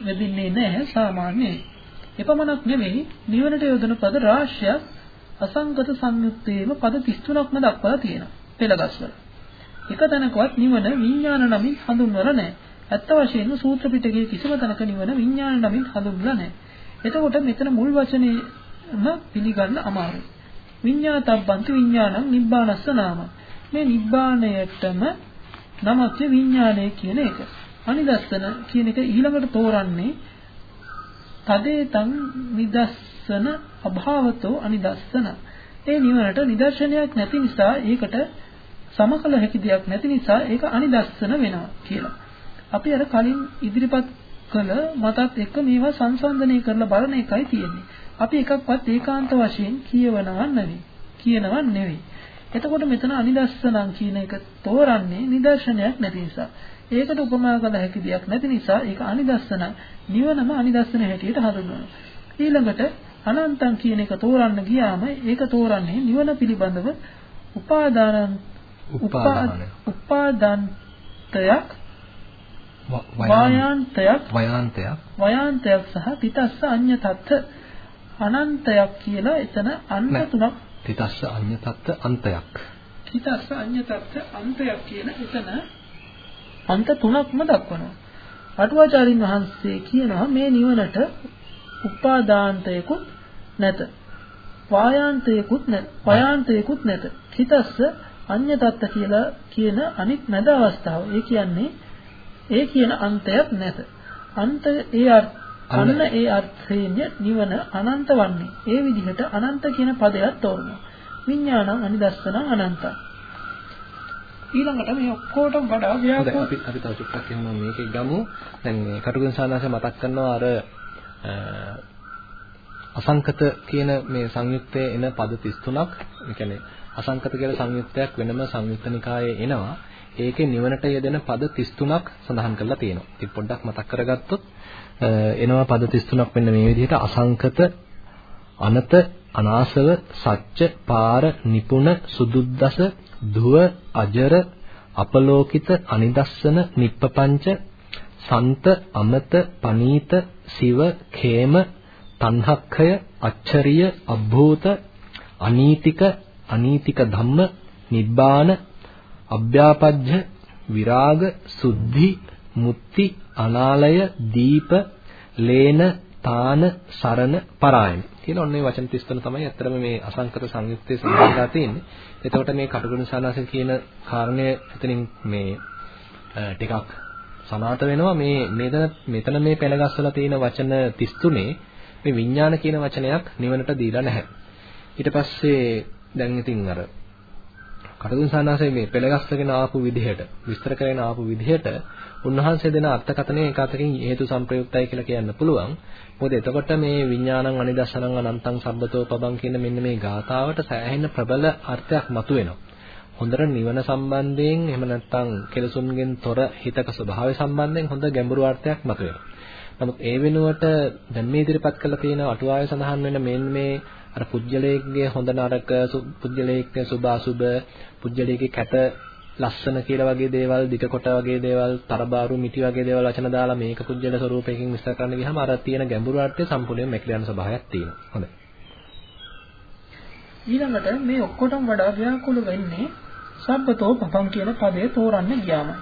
යෙදෙන්නේ නැහැ සාමාන්‍යයෙන්. එපමණක් නෙවෙයි නිවනට යොදන පද රාශියක් අසංගත සංයුත්තේම පද 33ක්ම දක්වලා තියෙනවා. පෙළගස්වල. එක තැනකවත් නිවන විඥාන නමින් හඳුන්වලා නැහැ. ඇත්ත වශයෙන්ම සූත්‍ර පිටකයේ කිසිම තැනක නිවන විඥාන නමින් හඳුන්වලා නැහැ. එතකොට මෙතන මුල් වචනේම පිළිගන්න අමාරුයි. විඤ්ඤාතබ්බන්ති විඥානං නිබ්බානස්ස නාම. මේ නිබ්බාණයටම නමක්ය විඥානය කියන එක. අනිදස්සන කියන එක ඊළඟට තෝරන්නේ තදේතං නිදස්සන අභාවතෝ අනිදස්සන. ඒ නිවනට නිදර්ශනයක් නැති නිසා ඒකට සමකල හැකි දෙයක් නැති නිසා ඒක අනිදස්සන වෙනවා කියලා. අපි අර කලින් ඉදිරිපත් කළ මතත් එක්ක මේවා සංසන්දනය කරලා බලන එකයි තියෙන්නේ. අපි එකක්වත් ඒකාන්ත වශයෙන් කියවනවා නෙවෙයි. කියනවා නෙවෙයි. එතකොට මෙතන අනිදස්සනම් කියන එක තෝරන්නේ නිදර්ශනයක් නැති නිසා. ඒකට උපමා කළ හැකි දෙයක් නැති නිසා ඒක අනිදස්සන නිවනම අනිදස්සන හැටියට හඳුන්වනවා. ඊළඟට අනන්තං කියන එක තෝරන්න ගියාම ඒක තෝරන්නේ නිවන පිළිබඳව උපාදාන උපාදාන්තයක් වායාන්තයක් වයාන්තයක්. වයාන්තයක් සහ තිතස්ස අඤ්ඤතත්ත අනන්තයක් කියලා එතන අන්ත තුනක්. තිතස්ස අඤ්ඤතත්ත අන්තයක්. තිතස්ස අඤ්ඤතත්ත අන්තයක් කියන එතන අන්ත තුනක්ම දක්වනවා. අටුවාචාරින් වහන්සේ කියනවා මේ නිවනට උපාදාන්තයකුත් නැත. වායාන්තයකුත් නැත වයාන්තයකුත් නැත. හිතස්ස අඤ්‍යතත්ත කියලා කියන අනිත් මැද අවස්ථාව. ඒ කියන්නේ ඒ කියන අන්තයක් නැත. අන්ත ඒ අන්න. ඒ අර්ථයෙන් නිවන අනන්ත වන්නේ. ඒ විදිහට අනන්ත කියන පදයක් තෝරනවා. විඥානං අනිදස්සන අනන්තං. ඊළඟට මේ ඔක්කොටම වඩා ව්‍යාකරණ අපි අපි තව චුට්ටක් එහෙනම් මේකේ ගමු. දැන් මේ කටුකුරුන් සානාසේ මතක් කරනවා අර අසංකත කියන මේ සංයුත්තේ එන පද 33ක් ඒ කියන්නේ අසංකත කියලා සංයුත්තයක් වෙනම සංයුත්ත නිකායේ එනවා ඒකේ නිවනට යෙදෙන පද 33ක් සඳහන් කරලා තියෙනවා. ඉතින් පොඩ්ඩක් මතක් කරගත්තොත් එනවා පද 33ක් මෙන්න මේ විදිහට අසංකත අනත අනාසව සච්ච පාර නිපුණ සුදුද්දස දුව අජර අපලෝකිත අනිදස්සන නිප්පපංච සන්ත අමත පනීත සිව khේම තණ්හක්ඛය අච්චරිය අභූත අනීතික අනීතික ධම්ම නිබ්බාන අභ්‍යාපජ්ජ විරාග සුද්ධි මුත්‍ති අනාලය දීප ලේන තාන සරණ පරායන කියලා ඔන්න මේ වචන 33 තමයි ඇත්තටම මේ අසංකත සංයුත්තේ සම්බන්ධලා තියෙන්නේ. එතකොට මේ කටුකුරු සානාසෙ කියන කාරණය එතනින් මේ ටිකක් සනාත වෙනවා මේ මෙතන මෙතන මේ පෙළගස්සලා තියෙන වචන 33 මේ විඥාන කියන වචනයක් නිවනට දීලා නැහැ. ඊට පස්සේ දැන් ඉතින් අර කටුකුරු සානාසෙ මේ පෙළගස්සගෙන ආපු විදිහට විස්තර කරගෙන ආපු විදිහට උන්වහන්සේ දෙන අර්ථකථනය එක අතකින් හේතු සංප්‍රයුක්තයි කියලා කියන්න පුළුවන්. මොකද එතකොට මේ විඥානං අනිදස්සනං අනන්තං සබ්බතෝ පබං කියන මෙන්න මේ ගාථාවට සෑහෙන ප්‍රබල අර්ථයක් මතුවෙනවා. හොඳට නිවන සම්බන්ධයෙන් එහෙම නැත්නම් කෙලසුන්ගෙන් තොර හිතක ස්වභාවය සම්බන්ධයෙන් හොඳ ගැඹුරු අර්ථයක් මතුවෙනවා. නමුත් ඒ වෙනුවට දැන් මේ ඉදිරිපත් කරලා තියෙන අටුවාවේ සඳහන් වෙන මෙන්න මේ අර පුජ්‍යලයේගේ හොඳ නරක පුජ්‍යලයේගේ සුභ අසුභ පුජ්‍යලයේගේ කැත ලස්සන කියලා වගේ දේවල්, දිටකොට වගේ දේවල්, තරබාරු මිටි වගේ දේවල් වචන දාලා මේක පුජ්‍යල ස්වරූපයකින් විස්තර කරන්න ගියාම අර තියෙන ගැඹුරු අර්ථය සම්පූර්ණයෙන් මැකිලා යන ස්වභාවයක් තියෙනවා. හොඳයි. ඊළඟට මේ ඔක්කොටම වඩා ව්‍යාකූල වෙන්නේ සබ්බතෝ පපං කියන පදය තෝරන්න ගියාමයි.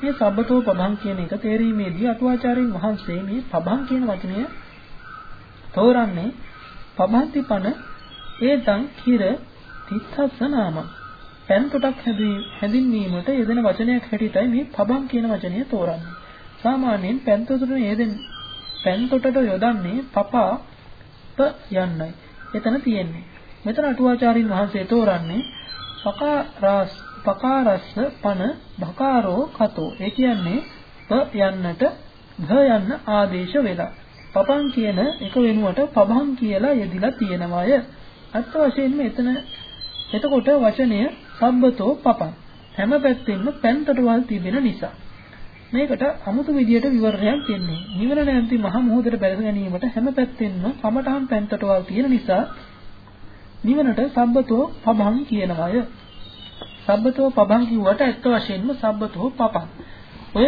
මේ සබ්බතෝ පබං කියන එක තේරීමේදී අටුවාචාරින් වහන්සේ මේ පබං කියන වචනය තෝරන්නේ පබන්ති පන ඒතං කිර තිත්තස්ස නාම. පෙන් තොටක් හැඳින්වීමට යෙදෙන වචනයක් හැටියටයි මේ පබං කියන වචනය තෝරන්නේ. සාමාන්‍යයෙන් පෙන් තොටට යෙදෙන පෙන් තොටට යොදන්නේ පපා ප යන්නයි. එතන තියෙන්නේ. මෙතන අටුවාචාරින් වහන්සේ තෝරන්නේ පකාරස් පකාරස්ස පන භකාරෝ කතෝ. ඒ කියන්නේ ප යන්නට භ යන්න ආදේශ වෙලා. පපං කියන එක වෙනුවට පබං කියලා යෙදිලා තියෙනවාය. අත් වශයෙන්ම එතන එතකොට වචනය සබ්බතෝ පපං හැම පැත්තෙම පැන්තටවල් තිබෙන නිසා මේකට අමුතු විදියට විවරණයක් දෙන්නේ. නිවන නැති මහ මොහොතට බැස ගැනීමට හැම පැත්තෙම කමඨහන් පැන්තටවල් තියෙන නිසා නිවනට සබ්බතෝ පබං කියනවාය. සබ්බතෝ පබං කිව්වට ඇත්ත වශයෙන්ම සබ්බතෝ පපං. ඔය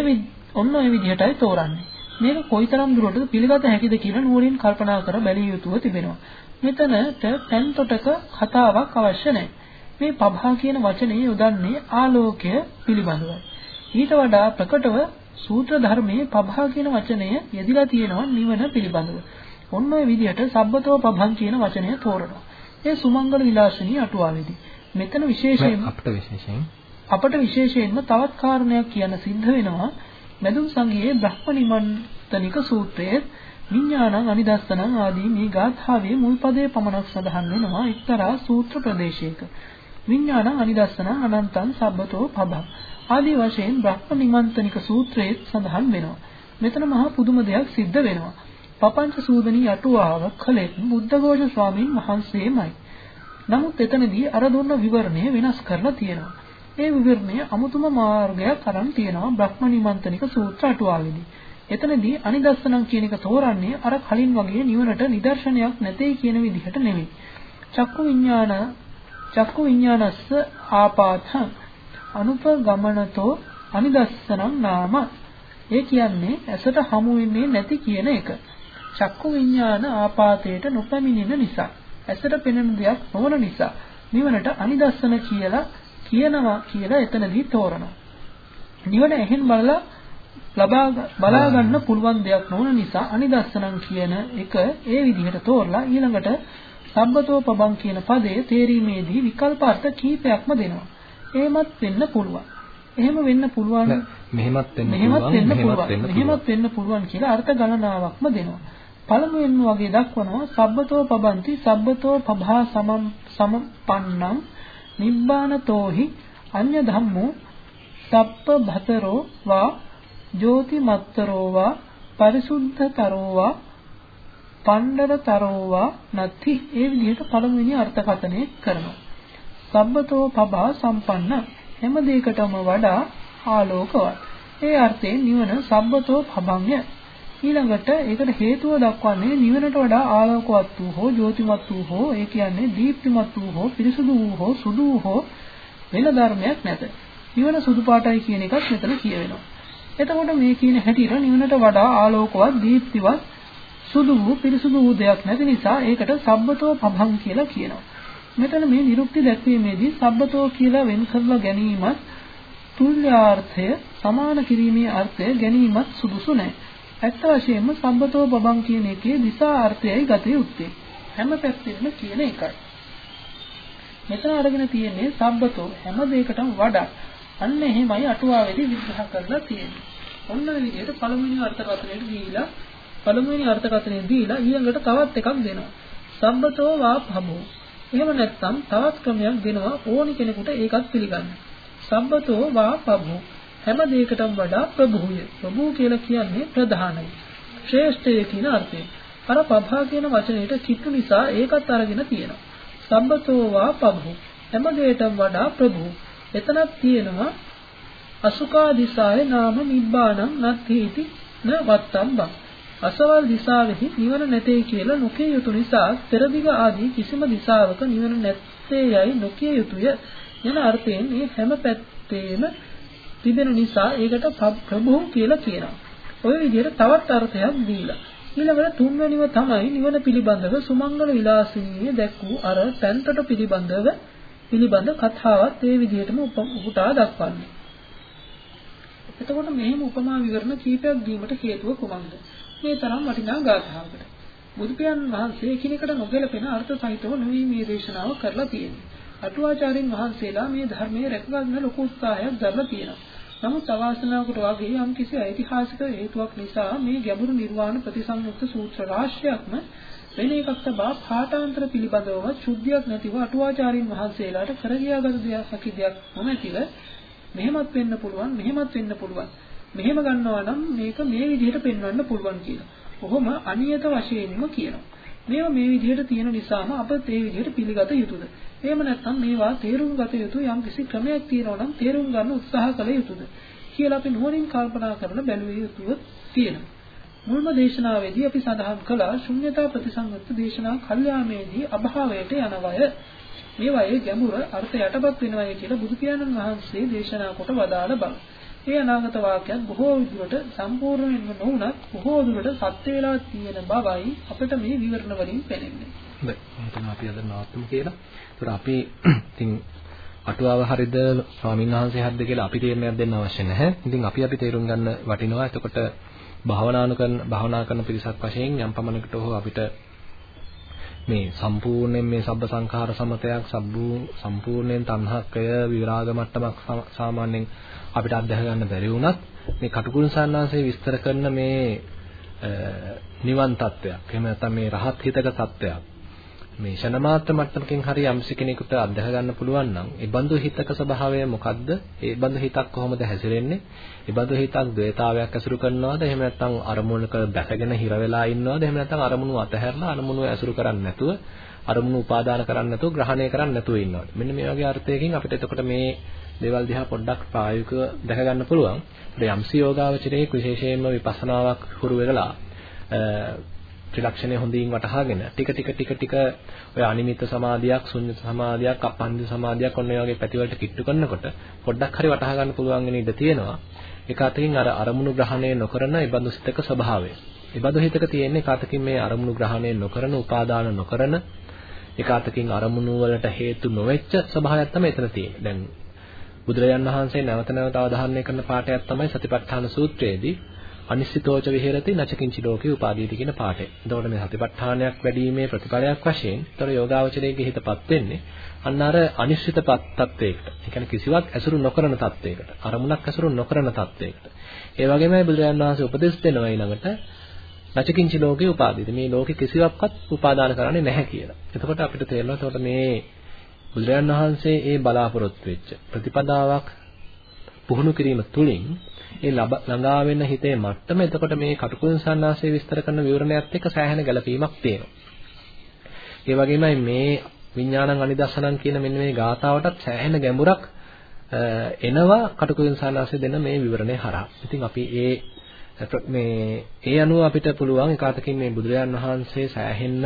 ඔන්න ඔය විදිහටයි තෝරන්නේ. මේක කොයිතරම් දුරටද පිළිගත හැකිද කියලා නුවණින් කල්පනා කර බැලිය යුතුව තිබෙනවා. මෙතනට පැන්තොටක කතාවක් අවශ්‍ය නැහැ. මේ පභා කියන වචනේ යොදන්නේ ආලෝකය පිළිබඳවයි. ඊට වඩා ප්‍රකටව සූත්‍ර ධර්මයේ පභා කියන වචනය යෙදিলা තියෙනවා නිවන පිළිබඳව. ඔන්න ඔය විදිහට සබ්බතෝ පභං කියන වචනය තෝරනවා. ඒ සුමංගල විලාසිනී අටුවාවේදී. මෙතන විශේෂයෙන් අපට විශේෂයෙන් අපට විශේෂයෙන්ම තවත් කාරණයක් කියන්න සිද්ධ වෙනවා. මෙදුම් සංගයේ බ්‍රහ්ම නිමන්තනික සූත්‍රයේ විඥානං අනිදස්සනං ආදී මේ ගාථාවේ මුල් පදයේ පමණක් සඳහන් වෙනවා එක්තරා සූත්‍ර ප්‍රදේශයක. විඥානං අනිදස්සනං අනන්තං සබ්බතෝ පබං ආදී වශයෙන් බ්‍රහ්ම නිමන්තනික සූත්‍රයේ සඳහන් වෙනවා. මෙතන මහා පුදුම දෙයක් සිද්ධ වෙනවා. පපංච සූදනී අටුවාව කලෙත් බුද්ධඝෝෂ ස්වාමීන් වහන්සේමයි. නමුත් එතනදී අර දුන්න විවරණය වෙනස් කරලා තියෙනවා. ඒ විවරණය අමුතුම මාර්ගයක් අරන් තියෙනවා බ්‍රහ්ම නිමන්තනික සූත්‍ර අටුවාවේදී. එතනදී අනිදස්සනම් කියන එක තෝරන්නේ අර කලින් වගේ නිවනට නිදර්ශනයක් නැtei කියන විදිහට නෙමෙයි. චක්කු විඥාන චක්කු විඥානස්ස ආපාත අනුපගමනතෝ අනිදස්සනම් නාම ඒ කියන්නේ ඇසට හමු වෙන්නේ නැති කියන එක. චක්කු විඥාන ආපාතයට නොපැමිණෙන නිසා ඇසට පෙනෙන දෙයක් නොවන නිසා නිවනට අනිදස්සන කියලා කියනවා කියලා එතනදී තෝරනවා. නිවන එහෙන් බලලා ලබා බලා ගන්න පුළුවන් දෙයක් නොවන නිසා අනිදස්සනම් කියන එක ඒ විදිහට තෝරලා ඊළඟට සබ්බතෝ පබං කියන පදයේ තේරීමේදී විකල්ප අර්ථ කීපයක්ම දෙනවා. එහෙමත් වෙන්න පුළුවන්. එහෙම වෙන්න පුළුවන්. මෙහෙමත් වෙන්න පුළුවන්. මෙහෙමත් වෙන්න පුළුවන් කියලා අර්ථ ගණනාවක්ම දෙනවා. පළමුවෙන් වගේ දක්වනවා සබ්බතෝ පබಂತಿ සබ්බතෝ පභා සමම් සමපන්නම් නිබ්බානතෝහි අඤ්ඤ ධම්මෝ සප්ප භතරෝ වා ජෝතිමත්තරෝ වා පරිසුද්ධතරෝ වා පණ්ඩරතරෝ වා නැති ඒ විදිහට පළමුවෙනි අර්ථකථනය කරනවා. සබ්බතෝ පබා සම්පන්න හැම දෙයකටම වඩා ආලෝකවත්. ඒ අර්ථයෙන් නිවන සබ්බතෝ පබංය. ඊළඟට ඒකට හේතුව දක්වන්නේ නිවනට වඩා ආලෝකවත් වූ හෝ ජෝතිමත් වූ හෝ ඒ කියන්නේ දීප්තිමත් වූ හෝ පිරිසුදු වූ හෝ සුදු වූ හෝ වෙන ධර්මයක් නැත. නිවන සුදු පාටයි කියන එකත් මෙතන කියවෙනවා. එතකොට මේ කියන හැටියට නිවනට වඩා ආලෝකවත් දීප්තිවත් සුදු වූ පිරිසුදු වූ දෙයක් නැති නිසා ඒකට සබ්බතෝ පභං කියලා කියනවා. මෙතන මේ නිරුක්ති දැක්වීමේදී සබ්බතෝ කියලා වෙන් කරලා ගැනීමත් තුල්‍යාර්ථය සමාන කිරීමේ අර්ථය ගැනීමත් සුදුසු නැහැ. ඇත්ත වශයෙන්ම සබ්බතෝ පභං කියන එකේ දිසා අර්ථයයි ගත යුත්තේ. හැම පැත්තෙම කියන එකයි. මෙතන අරගෙන තියෙන්නේ සබ්බතෝ හැම දෙයකටම වඩා අන්න එහෙමයි අටුවාවේදී විග්‍රහ කරලා තියෙන්නේ. ඔන්න ඔය විදිහට පළමුවෙනි අර්ථකථනයට දීලා පළමුවෙනි අර්ථකථනය දීලා ඊළඟට තවත් එකක් දෙනවා. සම්බතෝ වා භමෝ. එහෙම නැත්නම් තවත් ක්‍රමයක් දෙනවා ඕනි කෙනෙකුට ඒකත් පිළිගන්න. සම්බතෝ වා පබෝ. හැම දෙයකටම වඩා ප්‍රභූය. ප්‍රභූ කියලා කියන්නේ ප්‍රධානයි. ශ්‍රේෂ්ඨය කියන අර්ථයෙන්. අර පභා කියන වචනේට කිතු නිසා ඒකත් අරගෙන තියෙනවා. සම්බතෝ වා පබෝ. හැම දෙයකටම වඩා ප්‍රභූ. එතනක් තියෙනවා අසුකා දිසාය නාම නිබ්බාණං නත්ථීති න වත්තම්බං අසවල් දිසාවෙහි නිවන නැtei කියලා නොකිය යුතු නිසා පෙරදිග ආදී කිසිම දිසාවක නිවන නැත්තේ යයි නොකිය යුතුය යන අර්ථයෙන් මේ හැම පැත්තේම තිබෙන නිසා ඒකට ප්‍රභූ කියලා කියනවා. ඔය විදිහට තවත් අර්ථයක් දීලා ඊළඟට තුන්වෙනිව තමයි නිවන පිළිබඳව සුමංගල විලාසිනිය දැක් වූ අර පැන්තට පිළිබඳව පිළිබඳ කතාවත් ඒ විදිහටම උපුටා දක්වන්නේ. එතකොට මෙහෙම උපමා විවරණ කීපයක් දීමට හේතුව කුමක්ද? මේ තරම් වටිනා ගාථාවකට. බුදු පියාණන් වහන්සේ එකිනෙකට නොගැලපෙන අර්ථ සහිතව නෙවෙයි මේ දේශනාව කරලා තියෙන්නේ. අටුවාචාරින් වහන්සේලා මේ ධර්මයේ රැකගන්න ලොකු උත්සාහයක් දරලා තියෙනවා. නමුත් අවාසනාවකට වගේ යම් කිසි ඓතිහාසික හේතුවක් නිසා මේ ගැඹුරු නිර්වාණ ප්‍රතිසංයුක්ත සූත්‍ර රාශියක්ම වෙන එකක් තබා පාඨාන්තර පිළිබඳව සුද්ධියක් නැතිව අටුවාචාරින් වහන්සේලාට කරගියාගත දෙයක් හැකි දෙයක් නොමැතිව මෙහෙමත් වෙන්න පුළුවන් මෙහෙමත් වෙන්න පුළුවන් මෙහෙම ගන්නවා නම් මේක මේ විදිහට පෙන්වන්න පුළුවන් කියලා. කොහොම අනියත වශයෙන්ම කියනවා. මේවා මේ විදිහට තියෙන නිසාම අප ඒ විදිහට පිළිගත යුතුද? එහෙම නැත්නම් මේවා තේරුම් ගත යුතු යම් කිසි ක්‍රමයක් තියෙනවා නම් තේරුම් ගන්න උත්සාහ කළ යුතුද? කියලා අපි නුවණින් කල්පනා කරන බැලුවේ යුතුව තියෙනවා. මුල්ම දේශනාවේදී අපි සඳහන් කළා ශුන්‍යතා ප්‍රතිසංගත දේශනා කල්යාමේදී අභාවයට යනවය. මේවායේ ගැඹුර අර්ථ යටපත් වෙනවය කියලා බුදු පියාණන් වහන්සේ දේශනා කොට වදාළ බව. ඒ අනාගත වාක්‍යයන් බොහෝ විදිහට සම්පූර්ණයෙන්ම නොවුනත් බොහෝ දුරට සත්‍ය වෙලා තියෙන බවයි අපිට මේ විවරණ වලින් පෙනෙන්නේ. හොඳයි. මම අපි අද නවත්තමු කියලා. ඒතර අපි ඉතින් අටුවාව හරියද ස්වාමීන් වහන්සේ හරියද කියලා අපි තීරණයක් දෙන්න අවශ්‍ය නැහැ. ඉතින් අපි අපි තේරුම් ගන්න වටිනවා. එතකොට භාවනානු කරන භාවනා කරන පිරිසක් වශයෙන් යම් පමණකට හෝ අපිට මේ සම්පූර්ණයෙන් මේ සබ්බ සංඛාර සමතයක් සබ්බු සම්පූර්ණයෙන් තණ්හක්කය විරාග මට්ටමක් සාමාන්‍යයෙන් අපිට අත්දැක ගන්න බැරි වුණත් මේ කටුකුරු සන්නාසයේ විස්තර කරන මේ නිවන් තත්වයක්. එහෙම නැත්නම් මේ රහත් හිතක තත්වයක්. මේ ෂණමාත්‍ර මට්ටමකින් හරි යම්සි කෙනෙකුට අත්දැක ගන්න පුළුවන් නම් ඒ බඳු හිතක ස්වභාවය මොකද්ද? ඒ බඳු හිතක් කොහොමද හැසිරෙන්නේ? ඒ බඳු හිතක් ද්වේතාවයක් ඇසුරු කරනවද? එහෙම නැත්නම් අරමුණක බැසගෙන හිර වෙලා ඉන්නවද? එහෙම නැත්නම් අරමුණු අතහැරලා අරමුණු ඇසුරු කරන්නේ නැතුව අරමුණු උපාදාන කරන්නේ නැතුව ග්‍රහණය කරන්නේ නැතුව ඉන්නවද? මෙන්න මේ වගේ අර්ථයකින් අපිට එතකොට මේ දේවල් දිහා පොඩ්ඩක් ප්‍රායෝගිකව දැක ගන්න පුළුවන්. ඒ යම්සි යෝගාවචරයේ විශේෂයෙන්ම විපස්සනාවක් හුරු වෙලා ත්‍රිලක්ෂණය හොඳින් වටහාගෙන ටික ටික ටික ටික ඔය අනිමිත්ත සමාධියක්, ශුන්්‍යත සමාධියක්, අපන්දි සමාධියක් ඔන්න ඔය වගේ පැතිවලට කිට්ටු කරනකොට පොඩ්ඩක් හරි වටහා ගන්න පුළුවන් වෙන ඉඩ තියෙනවා. ඒක අතකින් අර අරමුණු ග්‍රහණය නොකරන ඒ බඳු සිතක ස්වභාවය. ඒ බඳු හිතක තියෙන්නේ කාතකින් මේ අරමුණු ග්‍රහණය නොකරන, උපාදාන නොකරන ඒක අතකින් අරමුණු වලට හේතු නොවෙච්ච ස්වභාවයක් තමයි එතන තියෙන්නේ. දැන් බුදුරජාන් වහන්සේ නැවත නැවත අවධාරණය කරන පාඩයක් තමයි සතිපට්ඨාන සූත්‍රයේදී අනිශ්චිතෝච විහෙරති නචකින්චි ලෝකේ උපාදීති කියන පාඩය. එතකොට මේ සතිපට්ඨානයක් වැඩිීමේ ප්‍රතිඵලයක් වශයෙන් ඒතර යෝගාවචරයේ හිතපත් වෙන්නේ අන්න අර අනිශ්චිත තත්වයකට. ඒ කියන්නේ කිසිවක් ඇසුරු නොකරන තත්වයකට. අරමුණක් ඇසුරු නොකරන තත්වයකට. ඒ වගේමයි බුදුරජාණන් වහන්සේ උපදෙස් දෙනවා ඊළඟට නචකින්චි ලෝකේ උපාදීති. මේ ලෝකේ කිසිවක්වත් උපාදාන කරන්නේ නැහැ කියලා. එතකොට අපිට තේරෙනවා එතකොට මේ බුදුරජාණන් වහන්සේ ඒ බලාපොරොත්තු වෙච්ච ප්‍රතිපදාවක් පුහුණු කිරීම තුළින් ඒ ළඟා වෙන්න හිතේ මට්ටම එතකොට මේ කටුකුරුන් සන්නාසයේ විස්තර කරන විවරණයත් එක්ක සෑහෙන ගැළපීමක් තියෙනවා. ඒ වගේමයි මේ විඥානං අනිදස්සනං කියන මෙන්න මේ ගාතාවටත් සෑහෙන ගැඹුරක් එනවා කටුකුරුන් සන්නාසයේ දෙන මේ විවරණය හරහා. ඉතින් අපි ඒ මේ ඒ අනුව අපිට පුළුවන් එකාතකින් මේ බුදුරජාන් වහන්සේ සෑහෙන්න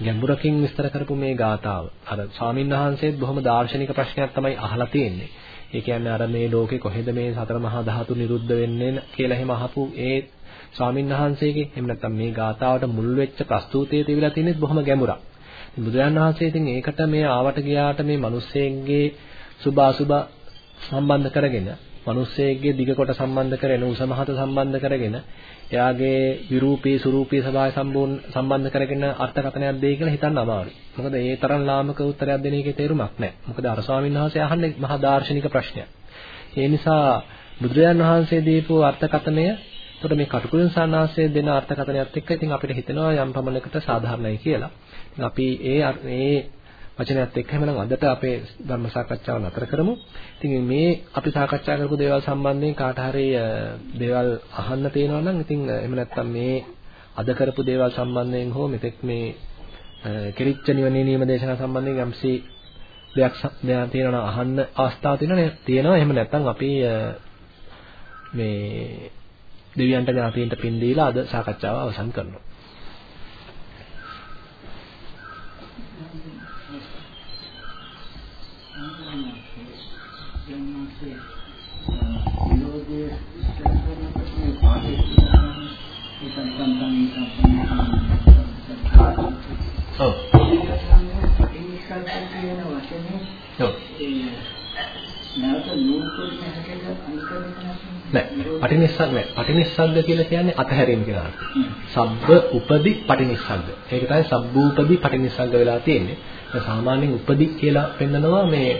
ගැඹුරකින් විස්තර කරපු මේ ගාතාව. අර ස්වාමින් වහන්සේත් බොහොම දාර්ශනික ප්‍රශ්නයක් තමයි අහලා තියෙන්නේ. ඒ කියන්නේ අර මේ ලෝකේ කොහෙද මේ සතර මහා ධාතු නිරුද්ධ වෙන්නේ කියලා එහෙම අහපු ඒ ස්වාමින් වහන්සේගේ එහෙම නැත්නම් මේ ගාතාවට මුල් වෙච්ච ප්‍රස්තුතිය තිබිලා තියෙන්නේ බොහොම ගැඹුරක්. ඉතින් බුදුරජාණන් වහන්සේ ඉතින් ඒකට මේ ආවට ගියාට මේ මිනිස්සෙගේ සුභාසුභ සම්බන්ධ කරගෙන මිනිස්සෙගේ දිග කොට සම්බන්ධ කරගෙන උස මහත සම්බන්ධ කරගෙන එයාගේ විරූපී සුරූපී ස්වභාවය සම්බෝන් සම්බන්ධ කරගෙන අර්ථකථනයක් දෙයි කියලා හිතන්න අමාරුයි. මොකද ඒ තරම් ලාමක උත්තරයක් දෙන එකේ තේරුමක් නැහැ. මොකද අර ස්වාමීන් වහන්සේ අහන්නේ මහා දාර්ශනික ප්‍රශ්නයක්. ඒ නිසා බුදුරජාන් වහන්සේ දීපු අර්ථකථනය එතකොට මේ කටුකුරුන් සානාසයේ දෙන අර්ථකථනයත් එක්ක ඉතින් අපිට හිතෙනවා යම් පමණකට සාධාරණයි කියලා. ඉතින් අපි ඒ ඒ වචනයත් එක්ක හැමනම් අදට අපේ ධර්ම සාකච්ඡාව නතර කරමු. ඉතින් මේ අපි සාකච්ඡා කරපු දේවල් සම්බන්ධයෙන් කාට හරි දේවල් අහන්න තියෙනවා නම් ඉතින් එහෙම නැත්නම් මේ අද කරපු දේවල් සම්බන්ධයෙන් හෝ මෙතෙක් මේ කෙරිච්ච නිවනේ නියම දේශනා සම්බන්ධයෙන් යම්සි දෙයක් දෙයක් තියෙනවා අහන්න අවස්ථාව තියෙනවා තියෙනවා එහෙම නැත්නම් අපි මේ දෙවියන්ට ඥාතීන්ට පින් දීලා අද සාකච්ඡාව අවසන් කරනවා ඔව්. ඔව්. නැවත නූපදින හැකේද අනිකරණය නෑ පටිනිස්සග්ග නෑ පටිනිස්සග්ග කියලා කියන්නේ අතහැරීම කියලා අර්ථය. සබ්බ උපදි පටිනිස්සග්ග. ඒක තමයි සබ්බූපදි පටිනිස්සග්ග වෙලා තියෙන්නේ. දැන් සාමාන්‍යයෙන් උපදි කියලා පෙන්නනවා මේ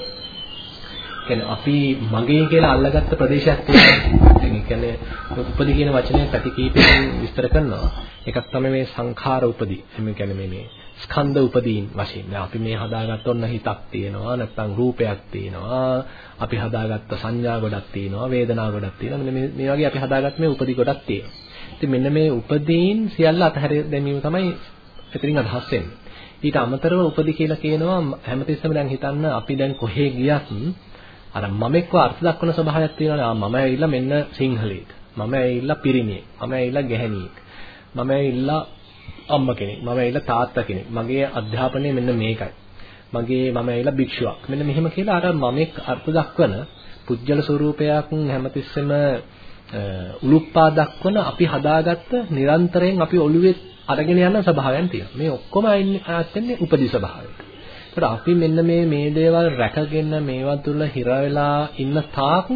කියන්නේ අපි මගේ කියලා අල්ලගත්ත ප්‍රදේශයක් තියෙනවා. ඒ කියන්නේ උපදි කියන වචනේ පැති කීපයකින් විස්තර කරනවා. එකක් තමයි මේ සංඛාර උපදි. එමෙ කියන්නේ මේ මේ ස්කන්ධ උපදීන් වශයෙන්. දැන් අපි මේ හදාගත්ත ඔන්න හිතක් තියෙනවා, නැත්නම් රූපයක් තියෙනවා. අපි හදාගත්ත සංඥා ගොඩක් තියෙනවා, වේදනා ගොඩක් තියෙනවා. මෙන්න මේ වගේ අපි හදාගත්ත මේ උපදි ගොඩක් තියෙනවා. ඉතින් මෙන්න මේ උපදීන් සියල්ල අතහැර දැමීම තමයි එතනින් අදහස් වෙන්නේ. ඊට අමතරව උපදි කියලා කියනවා හැමතිස්සෙම දැන් හිතන්න අපි දැන් කොහේ ගියත් අර මමෙක්ව අර්ථ දක්වන ස්වභාවයක් තියෙනවානේ. ආ මම ඇවිල්ලා මෙන්න සිංහලෙක්. මම ඇවිල්ලා පිරිමියෙක්. මම ඇවිල්ලා ගැහණියෙක්. මම ඇවිල්ලා අම්ම කෙනෙක්. මම ඇවිල්ලා තාත්තා කෙනෙක්. මගේ අධ්‍යාපනය මෙන්න මේකයි. මගේ මම ඇවිල්ලා භික්ෂුවක්. මෙන්න මෙහෙම කියලා අර මමෙක් අර්ථ දක්වන පුජ්‍යල ස්වරූපයක් හැමතිස්සෙම උලුප්පා දක්වන අපි හදාගත්ත නිරන්තරයෙන් අපි ඔළුවේ අරගෙන යන ස්වභාවයන් තියෙනවා. මේ ඔක්කොම ආයතන්නේ උපදි ස්වභාවයට. ඒකට අපි මෙන්න මේ මේ දේවල් රැකගෙන මේවා තුල හිර වෙලා ඉන්න තාක්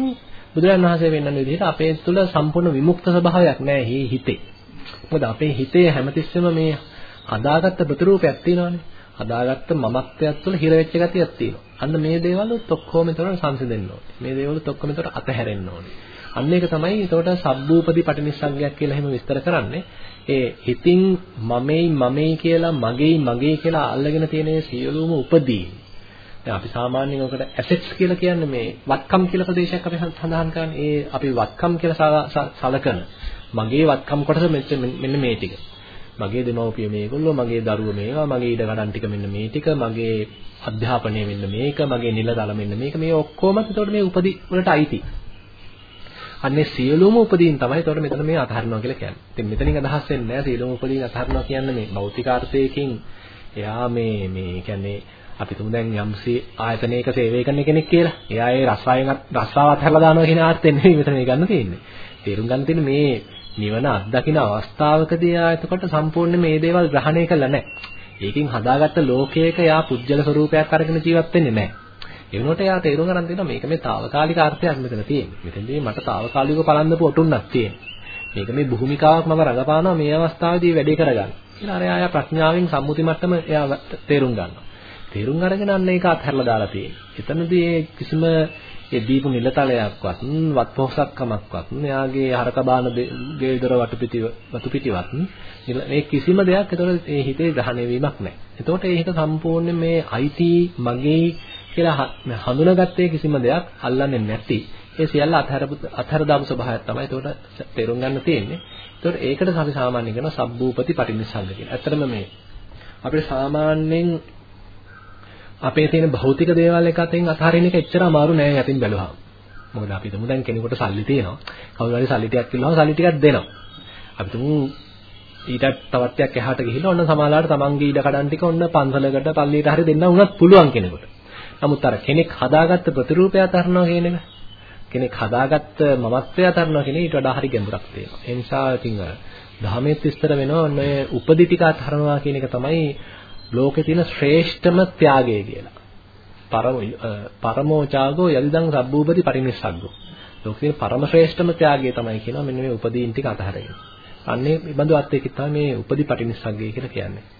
බුදුරජාණන් වහන්සේ වෙන්නන විදිහට අපේ තුල සම්පූර්ණ විමුක්ත ස්වභාවයක් නැහැ හිතේ. මොකද අපේ හිතේ හැමතිස්සෙම මේ හදාගත්ත ප්‍රතිරූපයක් තියෙනවානේ. හදාගත්ත මමත්වයක් තුළ හිර වෙච්ච ගතියක් තියෙනවා. අන්න මේ දේවල් ඔක්කොම ඒතකොට සංසිඳෙන්න ඕනේ. මේ දේවල් ඔක්කොම ඒතකොට අතහැරෙන්න ඕනේ. අන්න ඒක තමයි ඒතකොට සබ්බූපදී පටිනිස්සග්ගයක් කියලා එහෙම විස්තර කරන්නේ. ඒ හිතින් මමයි මමයි කියලා මගේයි මගේ කියලා අල්ලගෙන තියෙන සියලුම උපදී. දැන් අපි සාමාන්‍යයෙන් ඔකට ඇසෙට්ස් කියලා කියන්නේ මේ වත්කම් කියලා ප්‍රදේශයක් අපි සඳහන් කරන්නේ. ඒ අපි වත්කම් කියලා සලකන මගේ වත්කම් කොටස මෙන්න මේ ටික. මගේ දෙමව්පිය මේගොල්ලෝ, මගේ දරුවෝ මේවා, මගේ ඉඩ කඩන් ටික මෙන්න මේ ටික, මගේ අධ්‍යාපනය මෙන්න මේක, මගේ නිලදල මෙන්න මේක. මේ ඔක්කොම එතකොට මේ උපදි වලට අයිති. අන්නේ සියලුම උපදීන් තමයි එතකොට මෙතන මේ අතහරිනවා කියලා කියන්නේ. ඉතින් මෙතනින් අදහස් වෙන්නේ නැහැ සියලුම උපදීන් අතහරිනවා කියන්නේ මේ භෞතිකාර්ථයකින් එයා මේ මේ කියන්නේ අපි තුමු දැන් යම්සි ආයතනයක සේවය කරන කෙනෙක් කියලා. එයා ඒ රසායන රසාව අතහැරලා දානවා කියන අර්ථයෙන් නෙවෙයි මෙතන මේ ගන්න තියෙන්නේ. තේරුම් ගන්න තියෙන්නේ මේ නිවන අත්දකින අවස්ථාවකදී ආ එතකොට සම්පූර්ණ මේ දේවල් ග්‍රහණය කළා නැහැ. ඒකෙන් හදාගත්ත ලෝකයක යා පුජ්‍යල ස්වරූපයක් අරගෙන ජීවත් වෙන්නේ නැහැ. ඒ වුණොත් එයා තේරුම් ගන්න දෙනවා මේක මේ తాවකාලික අර්ථයක් මෙතන තියෙන්නේ. මෙතනදී මට తాවකාලිකව පලන්දපු ඔටුන්නක් තියෙනවා. මේක මේ භූමිකාවක් මම රඟපානවා මේ අවස්ථාවේදී වැඩේ කරගන්න. කියලා අර එයා ප්‍රඥාවෙන් සම්මුති මට්ටම එයා තේරුම් ගන්නවා. තේරුම් අරගෙන අන්න ඒක අත්හැරලා දාලා තියෙන්නේ. එතනදී කිසිම ඒ දීපු නිලතලයක්වත් වත්පොහසත්කමක්වත් එයාගේ හරක බාන ගෙදර වටපිටි වතුපිටිවත් මේ කිසිම දෙයක් ඒතකොට ඒ හිතේ ග්‍රහණය වීමක් නැහැ. එතකොට ඒ හිත සම්පූර්ණයෙන් මේ අයිති මගේ කියලා හඳුනාගත්තේ කිසිම දෙයක් අල්ලන්නේ නැති. ඒ සියල්ල අත්හැරපු අත්හැර දාපු ස්වභාවයක් තමයි ඒතකොට තේරුම් ගන්න තියෙන්නේ. ඒතකොට ඒකට අපි සාමාන්‍යයෙන් කියනවා සබ්බූපති පටිනිස්සග්ග කියලා. ඇත්තටම මේ අපිට සාමාන්‍යයෙන් අපේ තියෙන භෞතික දේවල් එක අතරින් අතහරින එක එච්චර අමාරු නෑ යටින් බැලුවහම. මොකද අපි තුමු දැන් කෙනෙකුට සල්ලි තියෙනවා. කවුරු හරි සල්ලි ටිකක් කිව්වම සල්ලි ටිකක් දෙනවා. අපි තුමු ඊට තවත් ටිකක් එහාට ගිහිල්ලා ඔන්න සමාලාවට තමන්ගේ ඉඩ කඩන් ටික ඔන්න පන්සලකට පල්ලියට හරි දෙන්න උනත් පුළුවන් කෙනෙකුට. නමුත් අර කෙනෙක් හදාගත්ත ප්‍රතිරූපය අතහරනවා කියන එක කෙනෙක් හදාගත්ත මමත්වය අතහරනවා කියන ඊට වඩා හරි ගැඹුරක් තියෙනවා. ඒ නිසා ඉතින් ධර්මයේ විස්තර වෙනවා ඔන්න උපදි ටික අතහරනවා කියන එක තමයි ලෝකේ තියෙන ශ්‍රේෂ්ඨම ත්‍යාගය කියලා. පරම පරමෝචාගෝ යදිදං සබ්බූපති පරිනිස්සග්ගෝ. ලෝකේ තියෙන පරම ශ්‍රේෂ්ඨම ත්‍යාගය තමයි කියනවා මෙන්න මේ උපදීන් ටික අතහැරගෙන. අන්නේ බඳු අත්‍යකින් තමයි මේ උපදි පටිනිස්සග්ගය කියලා කියන්නේ.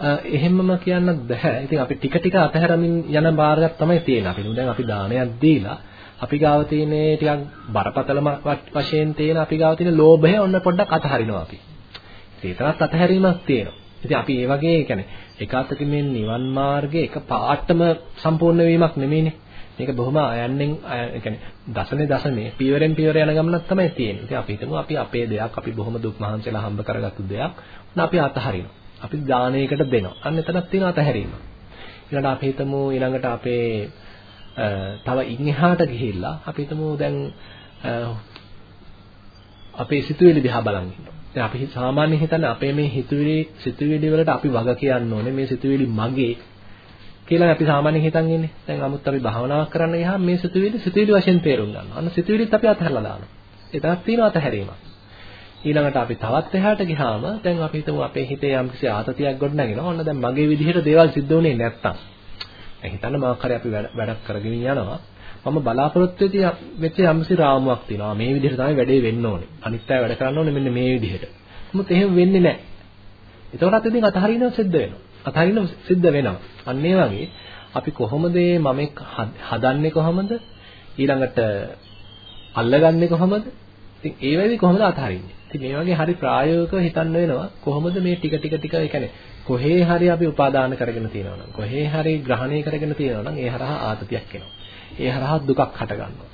එහෙමම කියන්නත් බෑ. ඉතින් අපි ටික ටික අතහැරමින් යන බාරයක් තමයි තියෙන්නේ. අපි දැන් අපි දානයක් දීලා අපි ගාව තියෙන ටිකක් බරපතලම වශයෙන් තියෙන අපි ගාව තියෙන ලෝභය ඔන්න පොඩ්ඩක් අතහරිනවා අපි. ඒතරත් අතහැරීමක් තියෙනවා. ඉතින් අපි ඒ වගේ يعني එක අතකින් මේ නිවන් මාර්ගයේ එක පාටම සම්පූර්ණ වීමක් නෙමෙයිනේ. මේක බොහොම අයන්නෙන් يعني දසනේ දසනේ පියවරෙන් පියවර යන ගමනක් තමයි තියෙන්නේ. ඉතින් අපි හිතමු අපි අපේ දෙයක් අපි බොහොම දුක් මහන්සියලා හම්බ කරගත්තු දෙයක් අපි අතහරිනවා. අපි දානයකට දෙනවා. අන්න එතනක් තියෙන අතහැරීම. ඊළඟට අපි හිතමු ඊළඟට අපේ තව ඉන් එහාට ගිහිල්ලා අපි හිතමු දැන් අපේ සිතුවිලි දිහා බලන් ඉන්නවා. දැන් අපි සාමාන්‍යයෙන් හිතන්නේ අපේ මේ හිතුවිලි සිතුවිලි වලට අපි වග කියන්න ඕනේ මේ සිතුවිලි මගේ කියලා අපි සාමාන්‍යයෙන් හිතන් ඉන්නේ. දැන් 아무ත් අපි භාවනාවක් කරන්න ගියාම මේ සිතුවිලි සිතුවිලි වශයෙන් තේරුම් ගන්නවා. අන්න සිතුවිලිත් අපි අතහැරලා දානවා. ඒකක් තියෙනවා අතහැරීමක්. ඊළඟට අපි තවත් එහාට ගියාම දැන් අපි හිතමු අපේ හිතේ යම්කිසි ආතතියක් ගොඩනගෙනවා. ඔන්න දැන් මගේ විදිහට දේවල් සිද්ධ වෙන්නේ නැත්තම්. දැන් හිතන්න මොකක් හරි අපි වැඩක් කරගෙන යනවා. මම බලාපොරොත්තු වෙච්ච යම්කිසි රාමුවක් තියෙනවා. මේ විදිහට තමයි වැඩේ වෙන්න ඕනේ. අනිත් අය වැඩ කරන්න ඕනේ මෙන්න මේ විදිහට. නමුත් එහෙම වෙන්නේ නැහැ. එතකොටත් ඉතින් අතහරිනව සිද්ධ වෙනවා. අතහරිනව සිද්ධ වෙනවා. අන්න ඒ වගේ අපි කොහොමද මම හදන්නේ කොහොමද? ඊළඟට අල්ලගන්නේ කොහොමද? ඉතින් ඒ වෙලෙදි කොහොමද අතහරින්නේ? ඉතින් මේ වගේ හරි ප්‍රායෝගිකව හිතන්න වෙනවා කොහොමද මේ ටික ටික ටික ඒ කියන්නේ කොහේ හරි අපි උපාදාන කරගෙන තියෙනවා නම් කොහේ හරි ග්‍රහණය කරගෙන තියෙනවා නම් ඒ හරහා ආතතියක් එනවා. ඒ හරහා දුකක් හට ගන්නවා.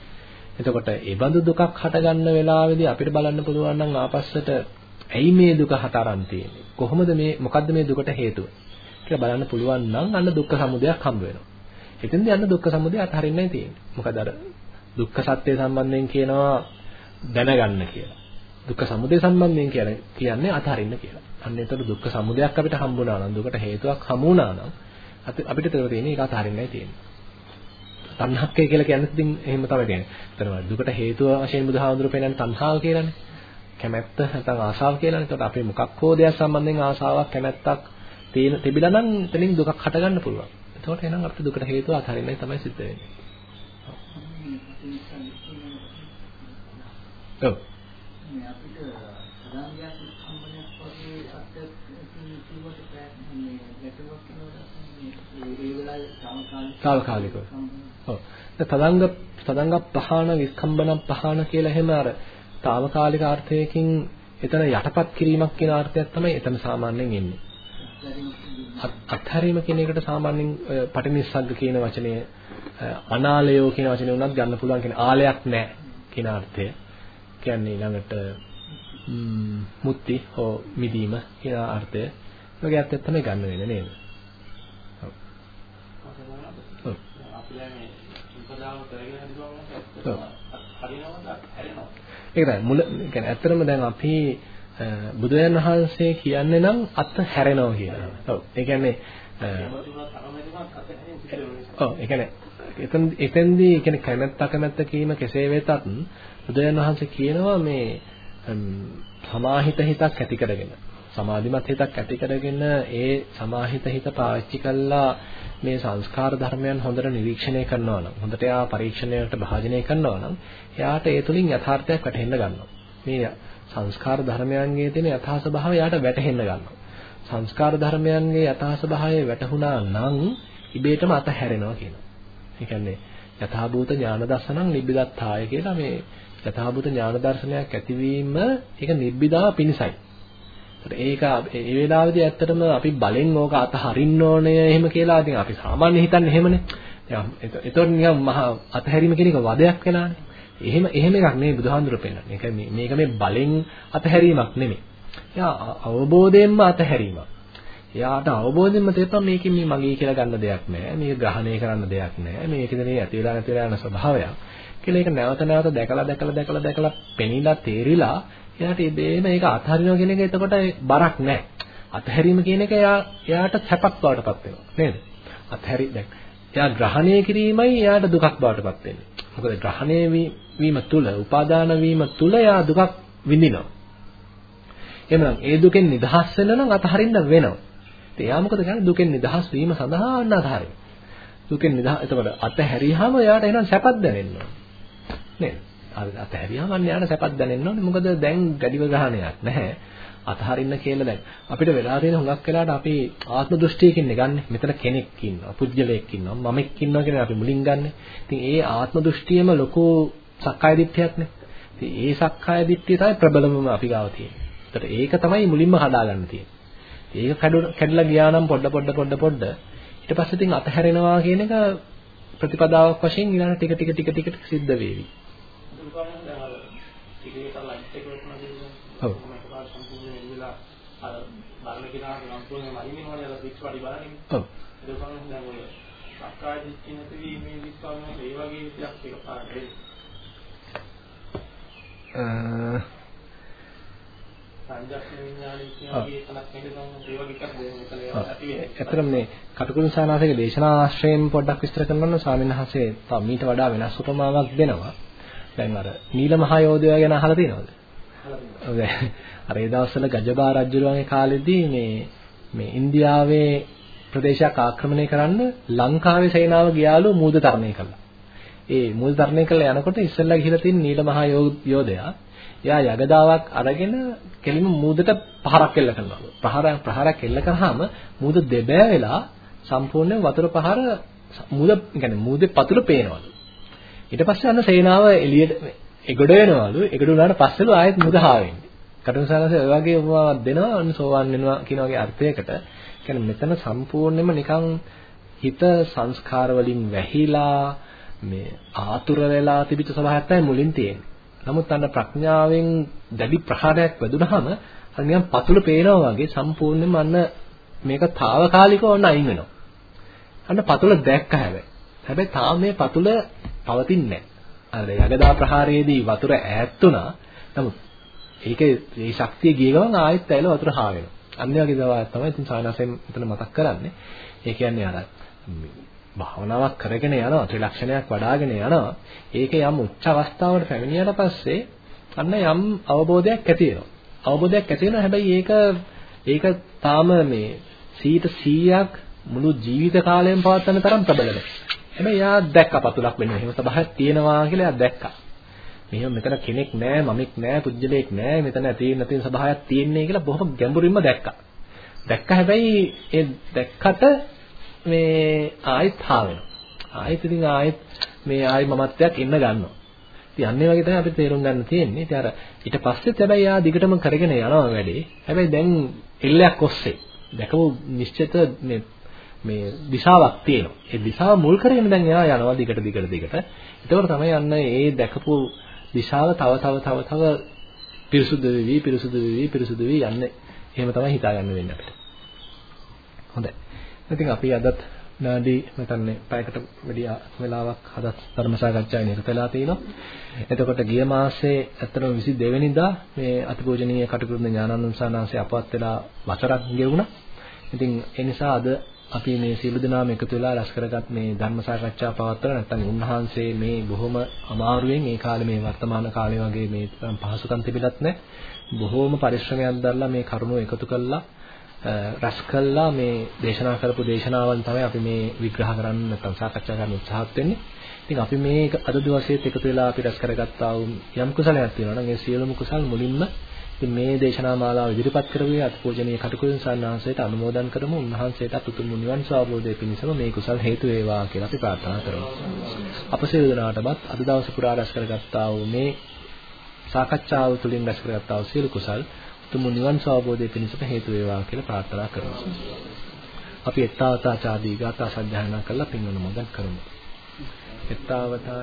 එතකොට ඒ බඳු දුකක් හට ගන්න වෙලාවේදී අපිට බලන්න පුළුවන් නම් ආපස්සට ඇයි මේ දුක හට අරන් තියෙන්නේ? කොහොමද මේ මොකද්ද මේ දුකට හේතුව? කියලා බලන්න පුළුවන් නම් අන්න දුක්ඛ සමුදයක් හම්බ වෙනවා. එතෙන්දී අන්න දුක්ඛ සමුදය අතහරින්නයි තියෙන්නේ. මොකද අර දුක්ඛ සත්‍ය සම්බන්ධයෙන් කියනවා දැනගන්න කියලා. දුක්ඛ සමුදය සම්බන්ධයෙන් කියන්නේ අතහරින්න කියලා. අන්න ඒතර දුක්ඛ සමුදයක් අපිට හම්බුණා නම් දුකට හේතුවක් හමුණා නම් අපිට තේරෙන්නේ තියෙන්නේ ඒක අතහරින්නයි තියෙන්නේ. තණ්හක්කය කියලා කියන්නේ ඉතින් එහෙම තමයි කියන්නේ. ඒතර දුකට හේතුව වශයෙන් බුදුහාමුදුරු පෙන්නන්නේ තණ්හාව කියලානේ. කැමැත්ත නැත්නම් ආශාව කියලානේ. ඒතකොට අපි මොකක් හෝ දෙයක් සම්බන්ධයෙන් ආශාවක් කැමැත්තක් තියෙන තිබිලා නම් එතනින් දුකක් හටගන්න පුළුවන්. ඒතකොට එහෙනම් අපිට දුකට හේතුව අතහරින්නයි තමයි සිද්ධ වෙන්නේ. ඔව්. මේ අපිට සදාන්දියක් සම්බන්ධයක් වගේ අත්‍යත් කිව්වට මේ ගැටලුවක් වෙනවා తాවකාලිකව. ඔව්. තදංග තදංග පහන විස්කම්බන පහන කියලා එහෙම අර తాවකාලික අර්ථයකින් එතන යටපත් කිරීමක් කියන අර්ථයක් තමයි එතන සාමාන්‍යයෙන් එන්නේ. අත්හැරීම කියන එකට සාමාන්‍යයෙන් පටිනිස්සග්ග කියන වචනය අනාලයෝ කියන වචනේ උනත් ගන්න පුළුවන් කියන ආලයක් නැහැ කියන අර්ථය. කියන්නේ ඊළඟට මුත්‍ති හෝ මිදීම කියන අර්ථය. ඔයගේ අර්ථය තමයි ගන්න වෙන්නේ නේද? ඔව්. ඔව්. අපි දැන් මේ උපදාව කරගෙන හදුවා හරිනවද හැරෙනවද? ඒක තමයි මුල කියන්නේ ඇත්තටම දැන් අපි බුදුරජාන් වහන්සේ කියන්නේ නම් අත් හැරෙනවා කියලා. ඔව්. ඒ කියන්නේ ඔව් ඒ කියන්නේ එතන එතෙන්දී කියන්නේ කැමැත්ත අකමැත්ත කීම කෙසේ වෙතත් බුදුරජාන් වහන්සේ කියනවා මේ සමාහිත හිතක් ඇති කරගෙන සමාධිමත් හිතක් ඇති කරගෙන ඒ සමාහිත හිත පාවිච්චි කළා මේ සංස්කාර ධර්මයන් හොඳට නිරීක්ෂණය කරනවා නම් හොඳට එයා පරීක්ෂණයට භාජනය කරනවා නම් එයාට ඒ තුලින් යථාර්ථයක් වැටහෙන්න ගන්නවා. මේ සංස්කාර ධර්මයන්ගේ තියෙන යථා ස්වභාවය එයාට වැටහෙන්න ගන්නවා. සංස්කාර ධර්මයන්ගේ යථා ස්වභාවය වැටහුණා නම් ඉබේටම අතහැරෙනවා කියනවා. ඒ කියන්නේ යථාභූත ඥාන දර්ශනං නිබ්බිදත්තාය කියලා මේ යථාභූත ඥාන දර්ශනයක් ඇතිවීම ඒක නිබ්බිදා පිණිසයි. ඒක ඒ වෙලාවේදී ඇත්තටම අපි බලෙන් ඕක අතහරින්න ඕනේ එහෙම කියලා ඉතින් අපි සාමාන්‍ය හිතන්නේ එහෙමනේ. එතකොට නිකන් මහා අතහැරීම කියන එක වදයක් වෙලානේ. එහෙම එහෙම එකක් නෙමෙයි බුදුහාඳුර පෙන්නන්නේ. ඒක මේක මේ බලෙන් අතහැරීමක් නෙමෙයි. එයා අවබෝධයෙන්ම අතහැරීමක්. එයාට අවබෝධයෙන්ම තේරෙනවා මේකෙන් මේ මගේ කියලා ගන්න දෙයක් නෑ. මේක ග්‍රහණය කරන්න දෙයක් නෑ. මේකෙද මේ ඇති වෙලා නැති වෙලා යන ස්වභාවයක්. කියලා ඒක නැවත නැවත දැකලා දැකලා දැකලා දැකලා පෙනීලා තේරිලා එයාට ඉබේම ඒක අත්හරිනවා කියන එක එතකොට බරක් නෑ. අත්හැරීම කියන එක එයා එයාට සැපක් බවටපත් වෙනවා නේද? අත්හැරි දැන් එයා ග්‍රහණය කිරීමයි එයාට දුකක් බවටපත් වෙන්නේ. මොකද ග්‍රහණය වීම තුල, උපාදාන වීම තුල එයා දුකක් විඳිනවා. එහෙනම් ඒ දුකෙන් නිදහස් වෙන්න නම් අතහරින්න වෙනවා. ඉතින් එයා මොකද කරන්නේ? දුකෙන් නිදහස් වීම සඳහා අන්න අතහරින. දුකෙන් නිදහස් එතකොට අතහැරියාම එයාට එහෙනම් සැපක් දැනෙන්න ඕනේ. නේද? අතහැරියාම අන්න එයාට සැපක් දැනෙන්න ඕනේ. මොකද දැන් ගැඩිව ගහණයක් නැහැ. අතහරින්න කියලා දැන් අපිට වෙලා තියෙන හුඟක් වෙලාවට අපි ආත්ම දෘෂ්ටියකින් ගන්නෙ. මෙතන කෙනෙක් ඉන්නවා, පුජ්‍යලයක් ඉන්නවා, මමෙක් ඉන්නවා කියන අපි මුලින් ගන්නෙ. ඉතින් ඒ ආත්ම දෘෂ්ටියම ලොකු සක්කාය දිට්ඨියක්නේ. ඉතින් ඒ සක්කාය දිට්ඨිය තමයි ප්‍රබලමම අපි ගාව තියෙන්නේ. ඒතර ඒක තමයි මුලින්ම හදාගන්න තියෙන්නේ. ඒක කැඩලා ගියා නම් පොඩ පොඩ පොඩ පොඩ ඊට පස්සේ ඉතින් අතහැරෙනවා කියන එක ප්‍රතිපදාවක් වශයෙන් ඊළඟ ටික ටික ටික ටික සිද්ධ වෙවි. ඔව්. ඇත්තටම මේ කටුකුරුන් සානාසයේ දේශනා ආශ්‍රයෙන් පොඩ්ඩක් විස්තර කරනවා නම් ස්වාමීන් වහන්සේ මීට වඩා වෙනස් උපමාවක් දෙනවා. දැන් අර නීල මහ යෝධය ගැන අහලා තියෙනවද? අර ඒ දවස්වල ගජබා රජුරුවන්ගේ කාලෙදී මේ මේ ඉන්දියාවේ ප්‍රදේශයක් ආක්‍රමණය කරන්න ලංකාවේ සේනාව ගියාලු මූද තරණය කළා. ඒ මූද තරණය කළා යනකොට ඉස්සෙල්ලා ගිහිලා තියෙන නීල මහා යෝධයා එයා යගදාවක් අරගෙන කෙලින්ම මූදට පහරක් එල්ල කරනවා. ප්‍රහාරයක් ප්‍රහාරයක් එල්ල කරාම මූද දෙබෑ වෙලා සම්පූර්ණ වතුර පහර මූද يعني මූදේ පතුල පේනවලු. ඊට පස්සේ අන්න සේනාව එළියට එගොඩ වෙනවලු. එගොඩ වුණාට පස්සෙලු ආයෙත් මුද හාවෙන්නේ. කටුසාරසේ ඔය වගේ උපමාවක් දෙනවා අන්න සෝවන් වෙනවා කියන වගේ අර්ථයකට. කියන්නේ මෙතන සම්පූර්ණයෙන්ම නිකන් හිත සංස්කාර වලින් වැහිලා මේ ආතුර වෙලා තිබිච්ච ස්වභාවයක් තමයි මුලින් තියෙන්නේ. නමුත් අන්න ප්‍රඥාවෙන් දැඩි ප්‍රහාරයක් වැදුනහම අර නිකන් පතුල පේනවා වගේ සම්පූර්ණයෙන්ම අන්න මේක తాවකාලිකව ඔන්න අයින් වෙනවා. අන්න පතුල දැක්ක හැබැයි. හැබැයි තාම මේ පතුල පවතින්නේ නැහැ. අර යගදා ප්‍රහාරයේදී වතුර ඈත් වුණා. නමුත් ඒකේ මේ ශක්තිය ගිය ගමන් ආයෙත් ඇවිල්ලා වතුර හා වෙනවා. අන්න වගේ දවස් තමයි ඉතින් සායනසෙන් මෙතන මතක් කරන්නේ. ඒ කියන්නේ අර භාවනාවක් කරගෙන යනවා ත්‍රිලක්ෂණයක් වඩ아가ගෙන යනවා. ඒකේ යම් උච්ච අවස්ථාවකට පැමිණියට පස්සේ අන්න යම් අවබෝධයක් ඇති වෙනවා. අවබෝධයක් ඇති වෙනවා හැබැයි ඒක ඒක තාම මේ 100ක් මුළු ජීවිත කාලයම පවත්වන තරම් ප්‍රබල නැහැ. හැබැයි යා දැක්ක පතුලක් වෙන එහෙම සබහායක් තියෙනවා කියලා යා දැක්කා. මෙහෙම මෙතන කෙනෙක් නැහැ, මමෙක් නැහැ, පුජ්‍යලයක් නැහැ, මෙතන ඇති නැති සබහායක් තියෙන්නේ කියලා බොහොම ගැඹුරින්ම දැක්කා. දැක්ක හැබැයි ඒ දැක්කට මේ ආයෙත් හා වෙනවා. ආයෙත් ඉතින් ආයෙත් මේ ආයෙ මමත්වයක් එන්න ගන්නවා. ඉතින් අන්නේ වගේ තමයි අපිට තේරුම් ගන්න තියෙන්නේ. ඉතින් අර ඊට පස්සෙත් හැබැයි ආ දිගටම කරගෙන යනවා වැඩේ. හැබැයි දැන් එල්ලයක් ඔස්සේ දැකපු නිශ්චිත මේ මේ දිශාවක් තියෙනවා. ඒ දිශාව මුල් කරගෙන දැන් එයා යනවා දිගට දිගට දිගට. ඒතකොට තමයි අන්න ඒ දැකපු දිශාව තව තව තව තව පිරිසුදු වෙවි පිරිසුදු වෙවි පිරිසුදු වෙවි යන්නේ. එහෙම තමයි හිතාගන්න වෙන්නේ අපිට. හොඳයි. ඉතින් අපි අදත් නාඩි මතන්නේ පැයකට වැඩි වෙලාවක් හදත් ධර්ම සාකච්ඡාවේ නිරත වෙලා තිනවා. එතකොට ගිය මාසේ ඇත්තටම 22 වෙනිදා මේ අතිපූජනීය කටුකුරුඳ ඥානানন্দ සානාංශය අපවත් වෙලා වසරක් ගෙවුණා. ඉතින් ඒ නිසා අද අපි මේ සියලු දෙනාම එකතු වෙලා රැස් කරගත් මේ ධර්ම සාකච්ඡා පවත්වලා නැත්නම් උන්වහන්සේ මේ බොහොම අමාරුවෙන් ඒ කාලේ මේ වර්තමාන කාලේ වගේ මේ පහසුකම් තිබිලත් නැහැ. බොහෝම පරිශ්‍රමයක් දරලා මේ කරුණු එකතු කළා රැස් කළා මේ දේශනා කරපු දේශනාවන් තමයි අපි මේ විග්‍රහ කරන්න නැත්නම් සාකච්ඡා කරන්න උත්සාහත් වෙන්නේ. ඉතින් අපි මේ අද දවසේත් එකතු වෙලා අපි රැස් කරගත්තා වූ යම් කුසලයක් තියෙනවා නම් ඒ සියලුම කුසල් මුලින්ම ඉතින් මේ දේශනා මාලාව ඉදිරිපත් කරවේ අතිපූජනීය කටුකුරුන් සන්නාංශයට අනුමෝදන් කරමු. උන්වහන්සේට උතුම් නිවන් සාවබෝධය පිණිසම මේ කුසල් හේතු වේවා කියලා අපි ප්‍රාර්ථනා කරමු. අප සියලු දෙනාටමත් අද දවසේ පුරා රැස් කරගත්තා වූ මේ සාකච්ඡාව තුළින් රැස් කරගත්තා වූ සියලු කුසල් උතුම් නිවන් සාවබෝධය පිණිසම හේතු වේවා කියලා ප්‍රාර්ථනා කරමු. අපි ettavata ආදී ගාථා සජ්ජායනා කරලා පින් අනුමෝදන් කරමු. ettavata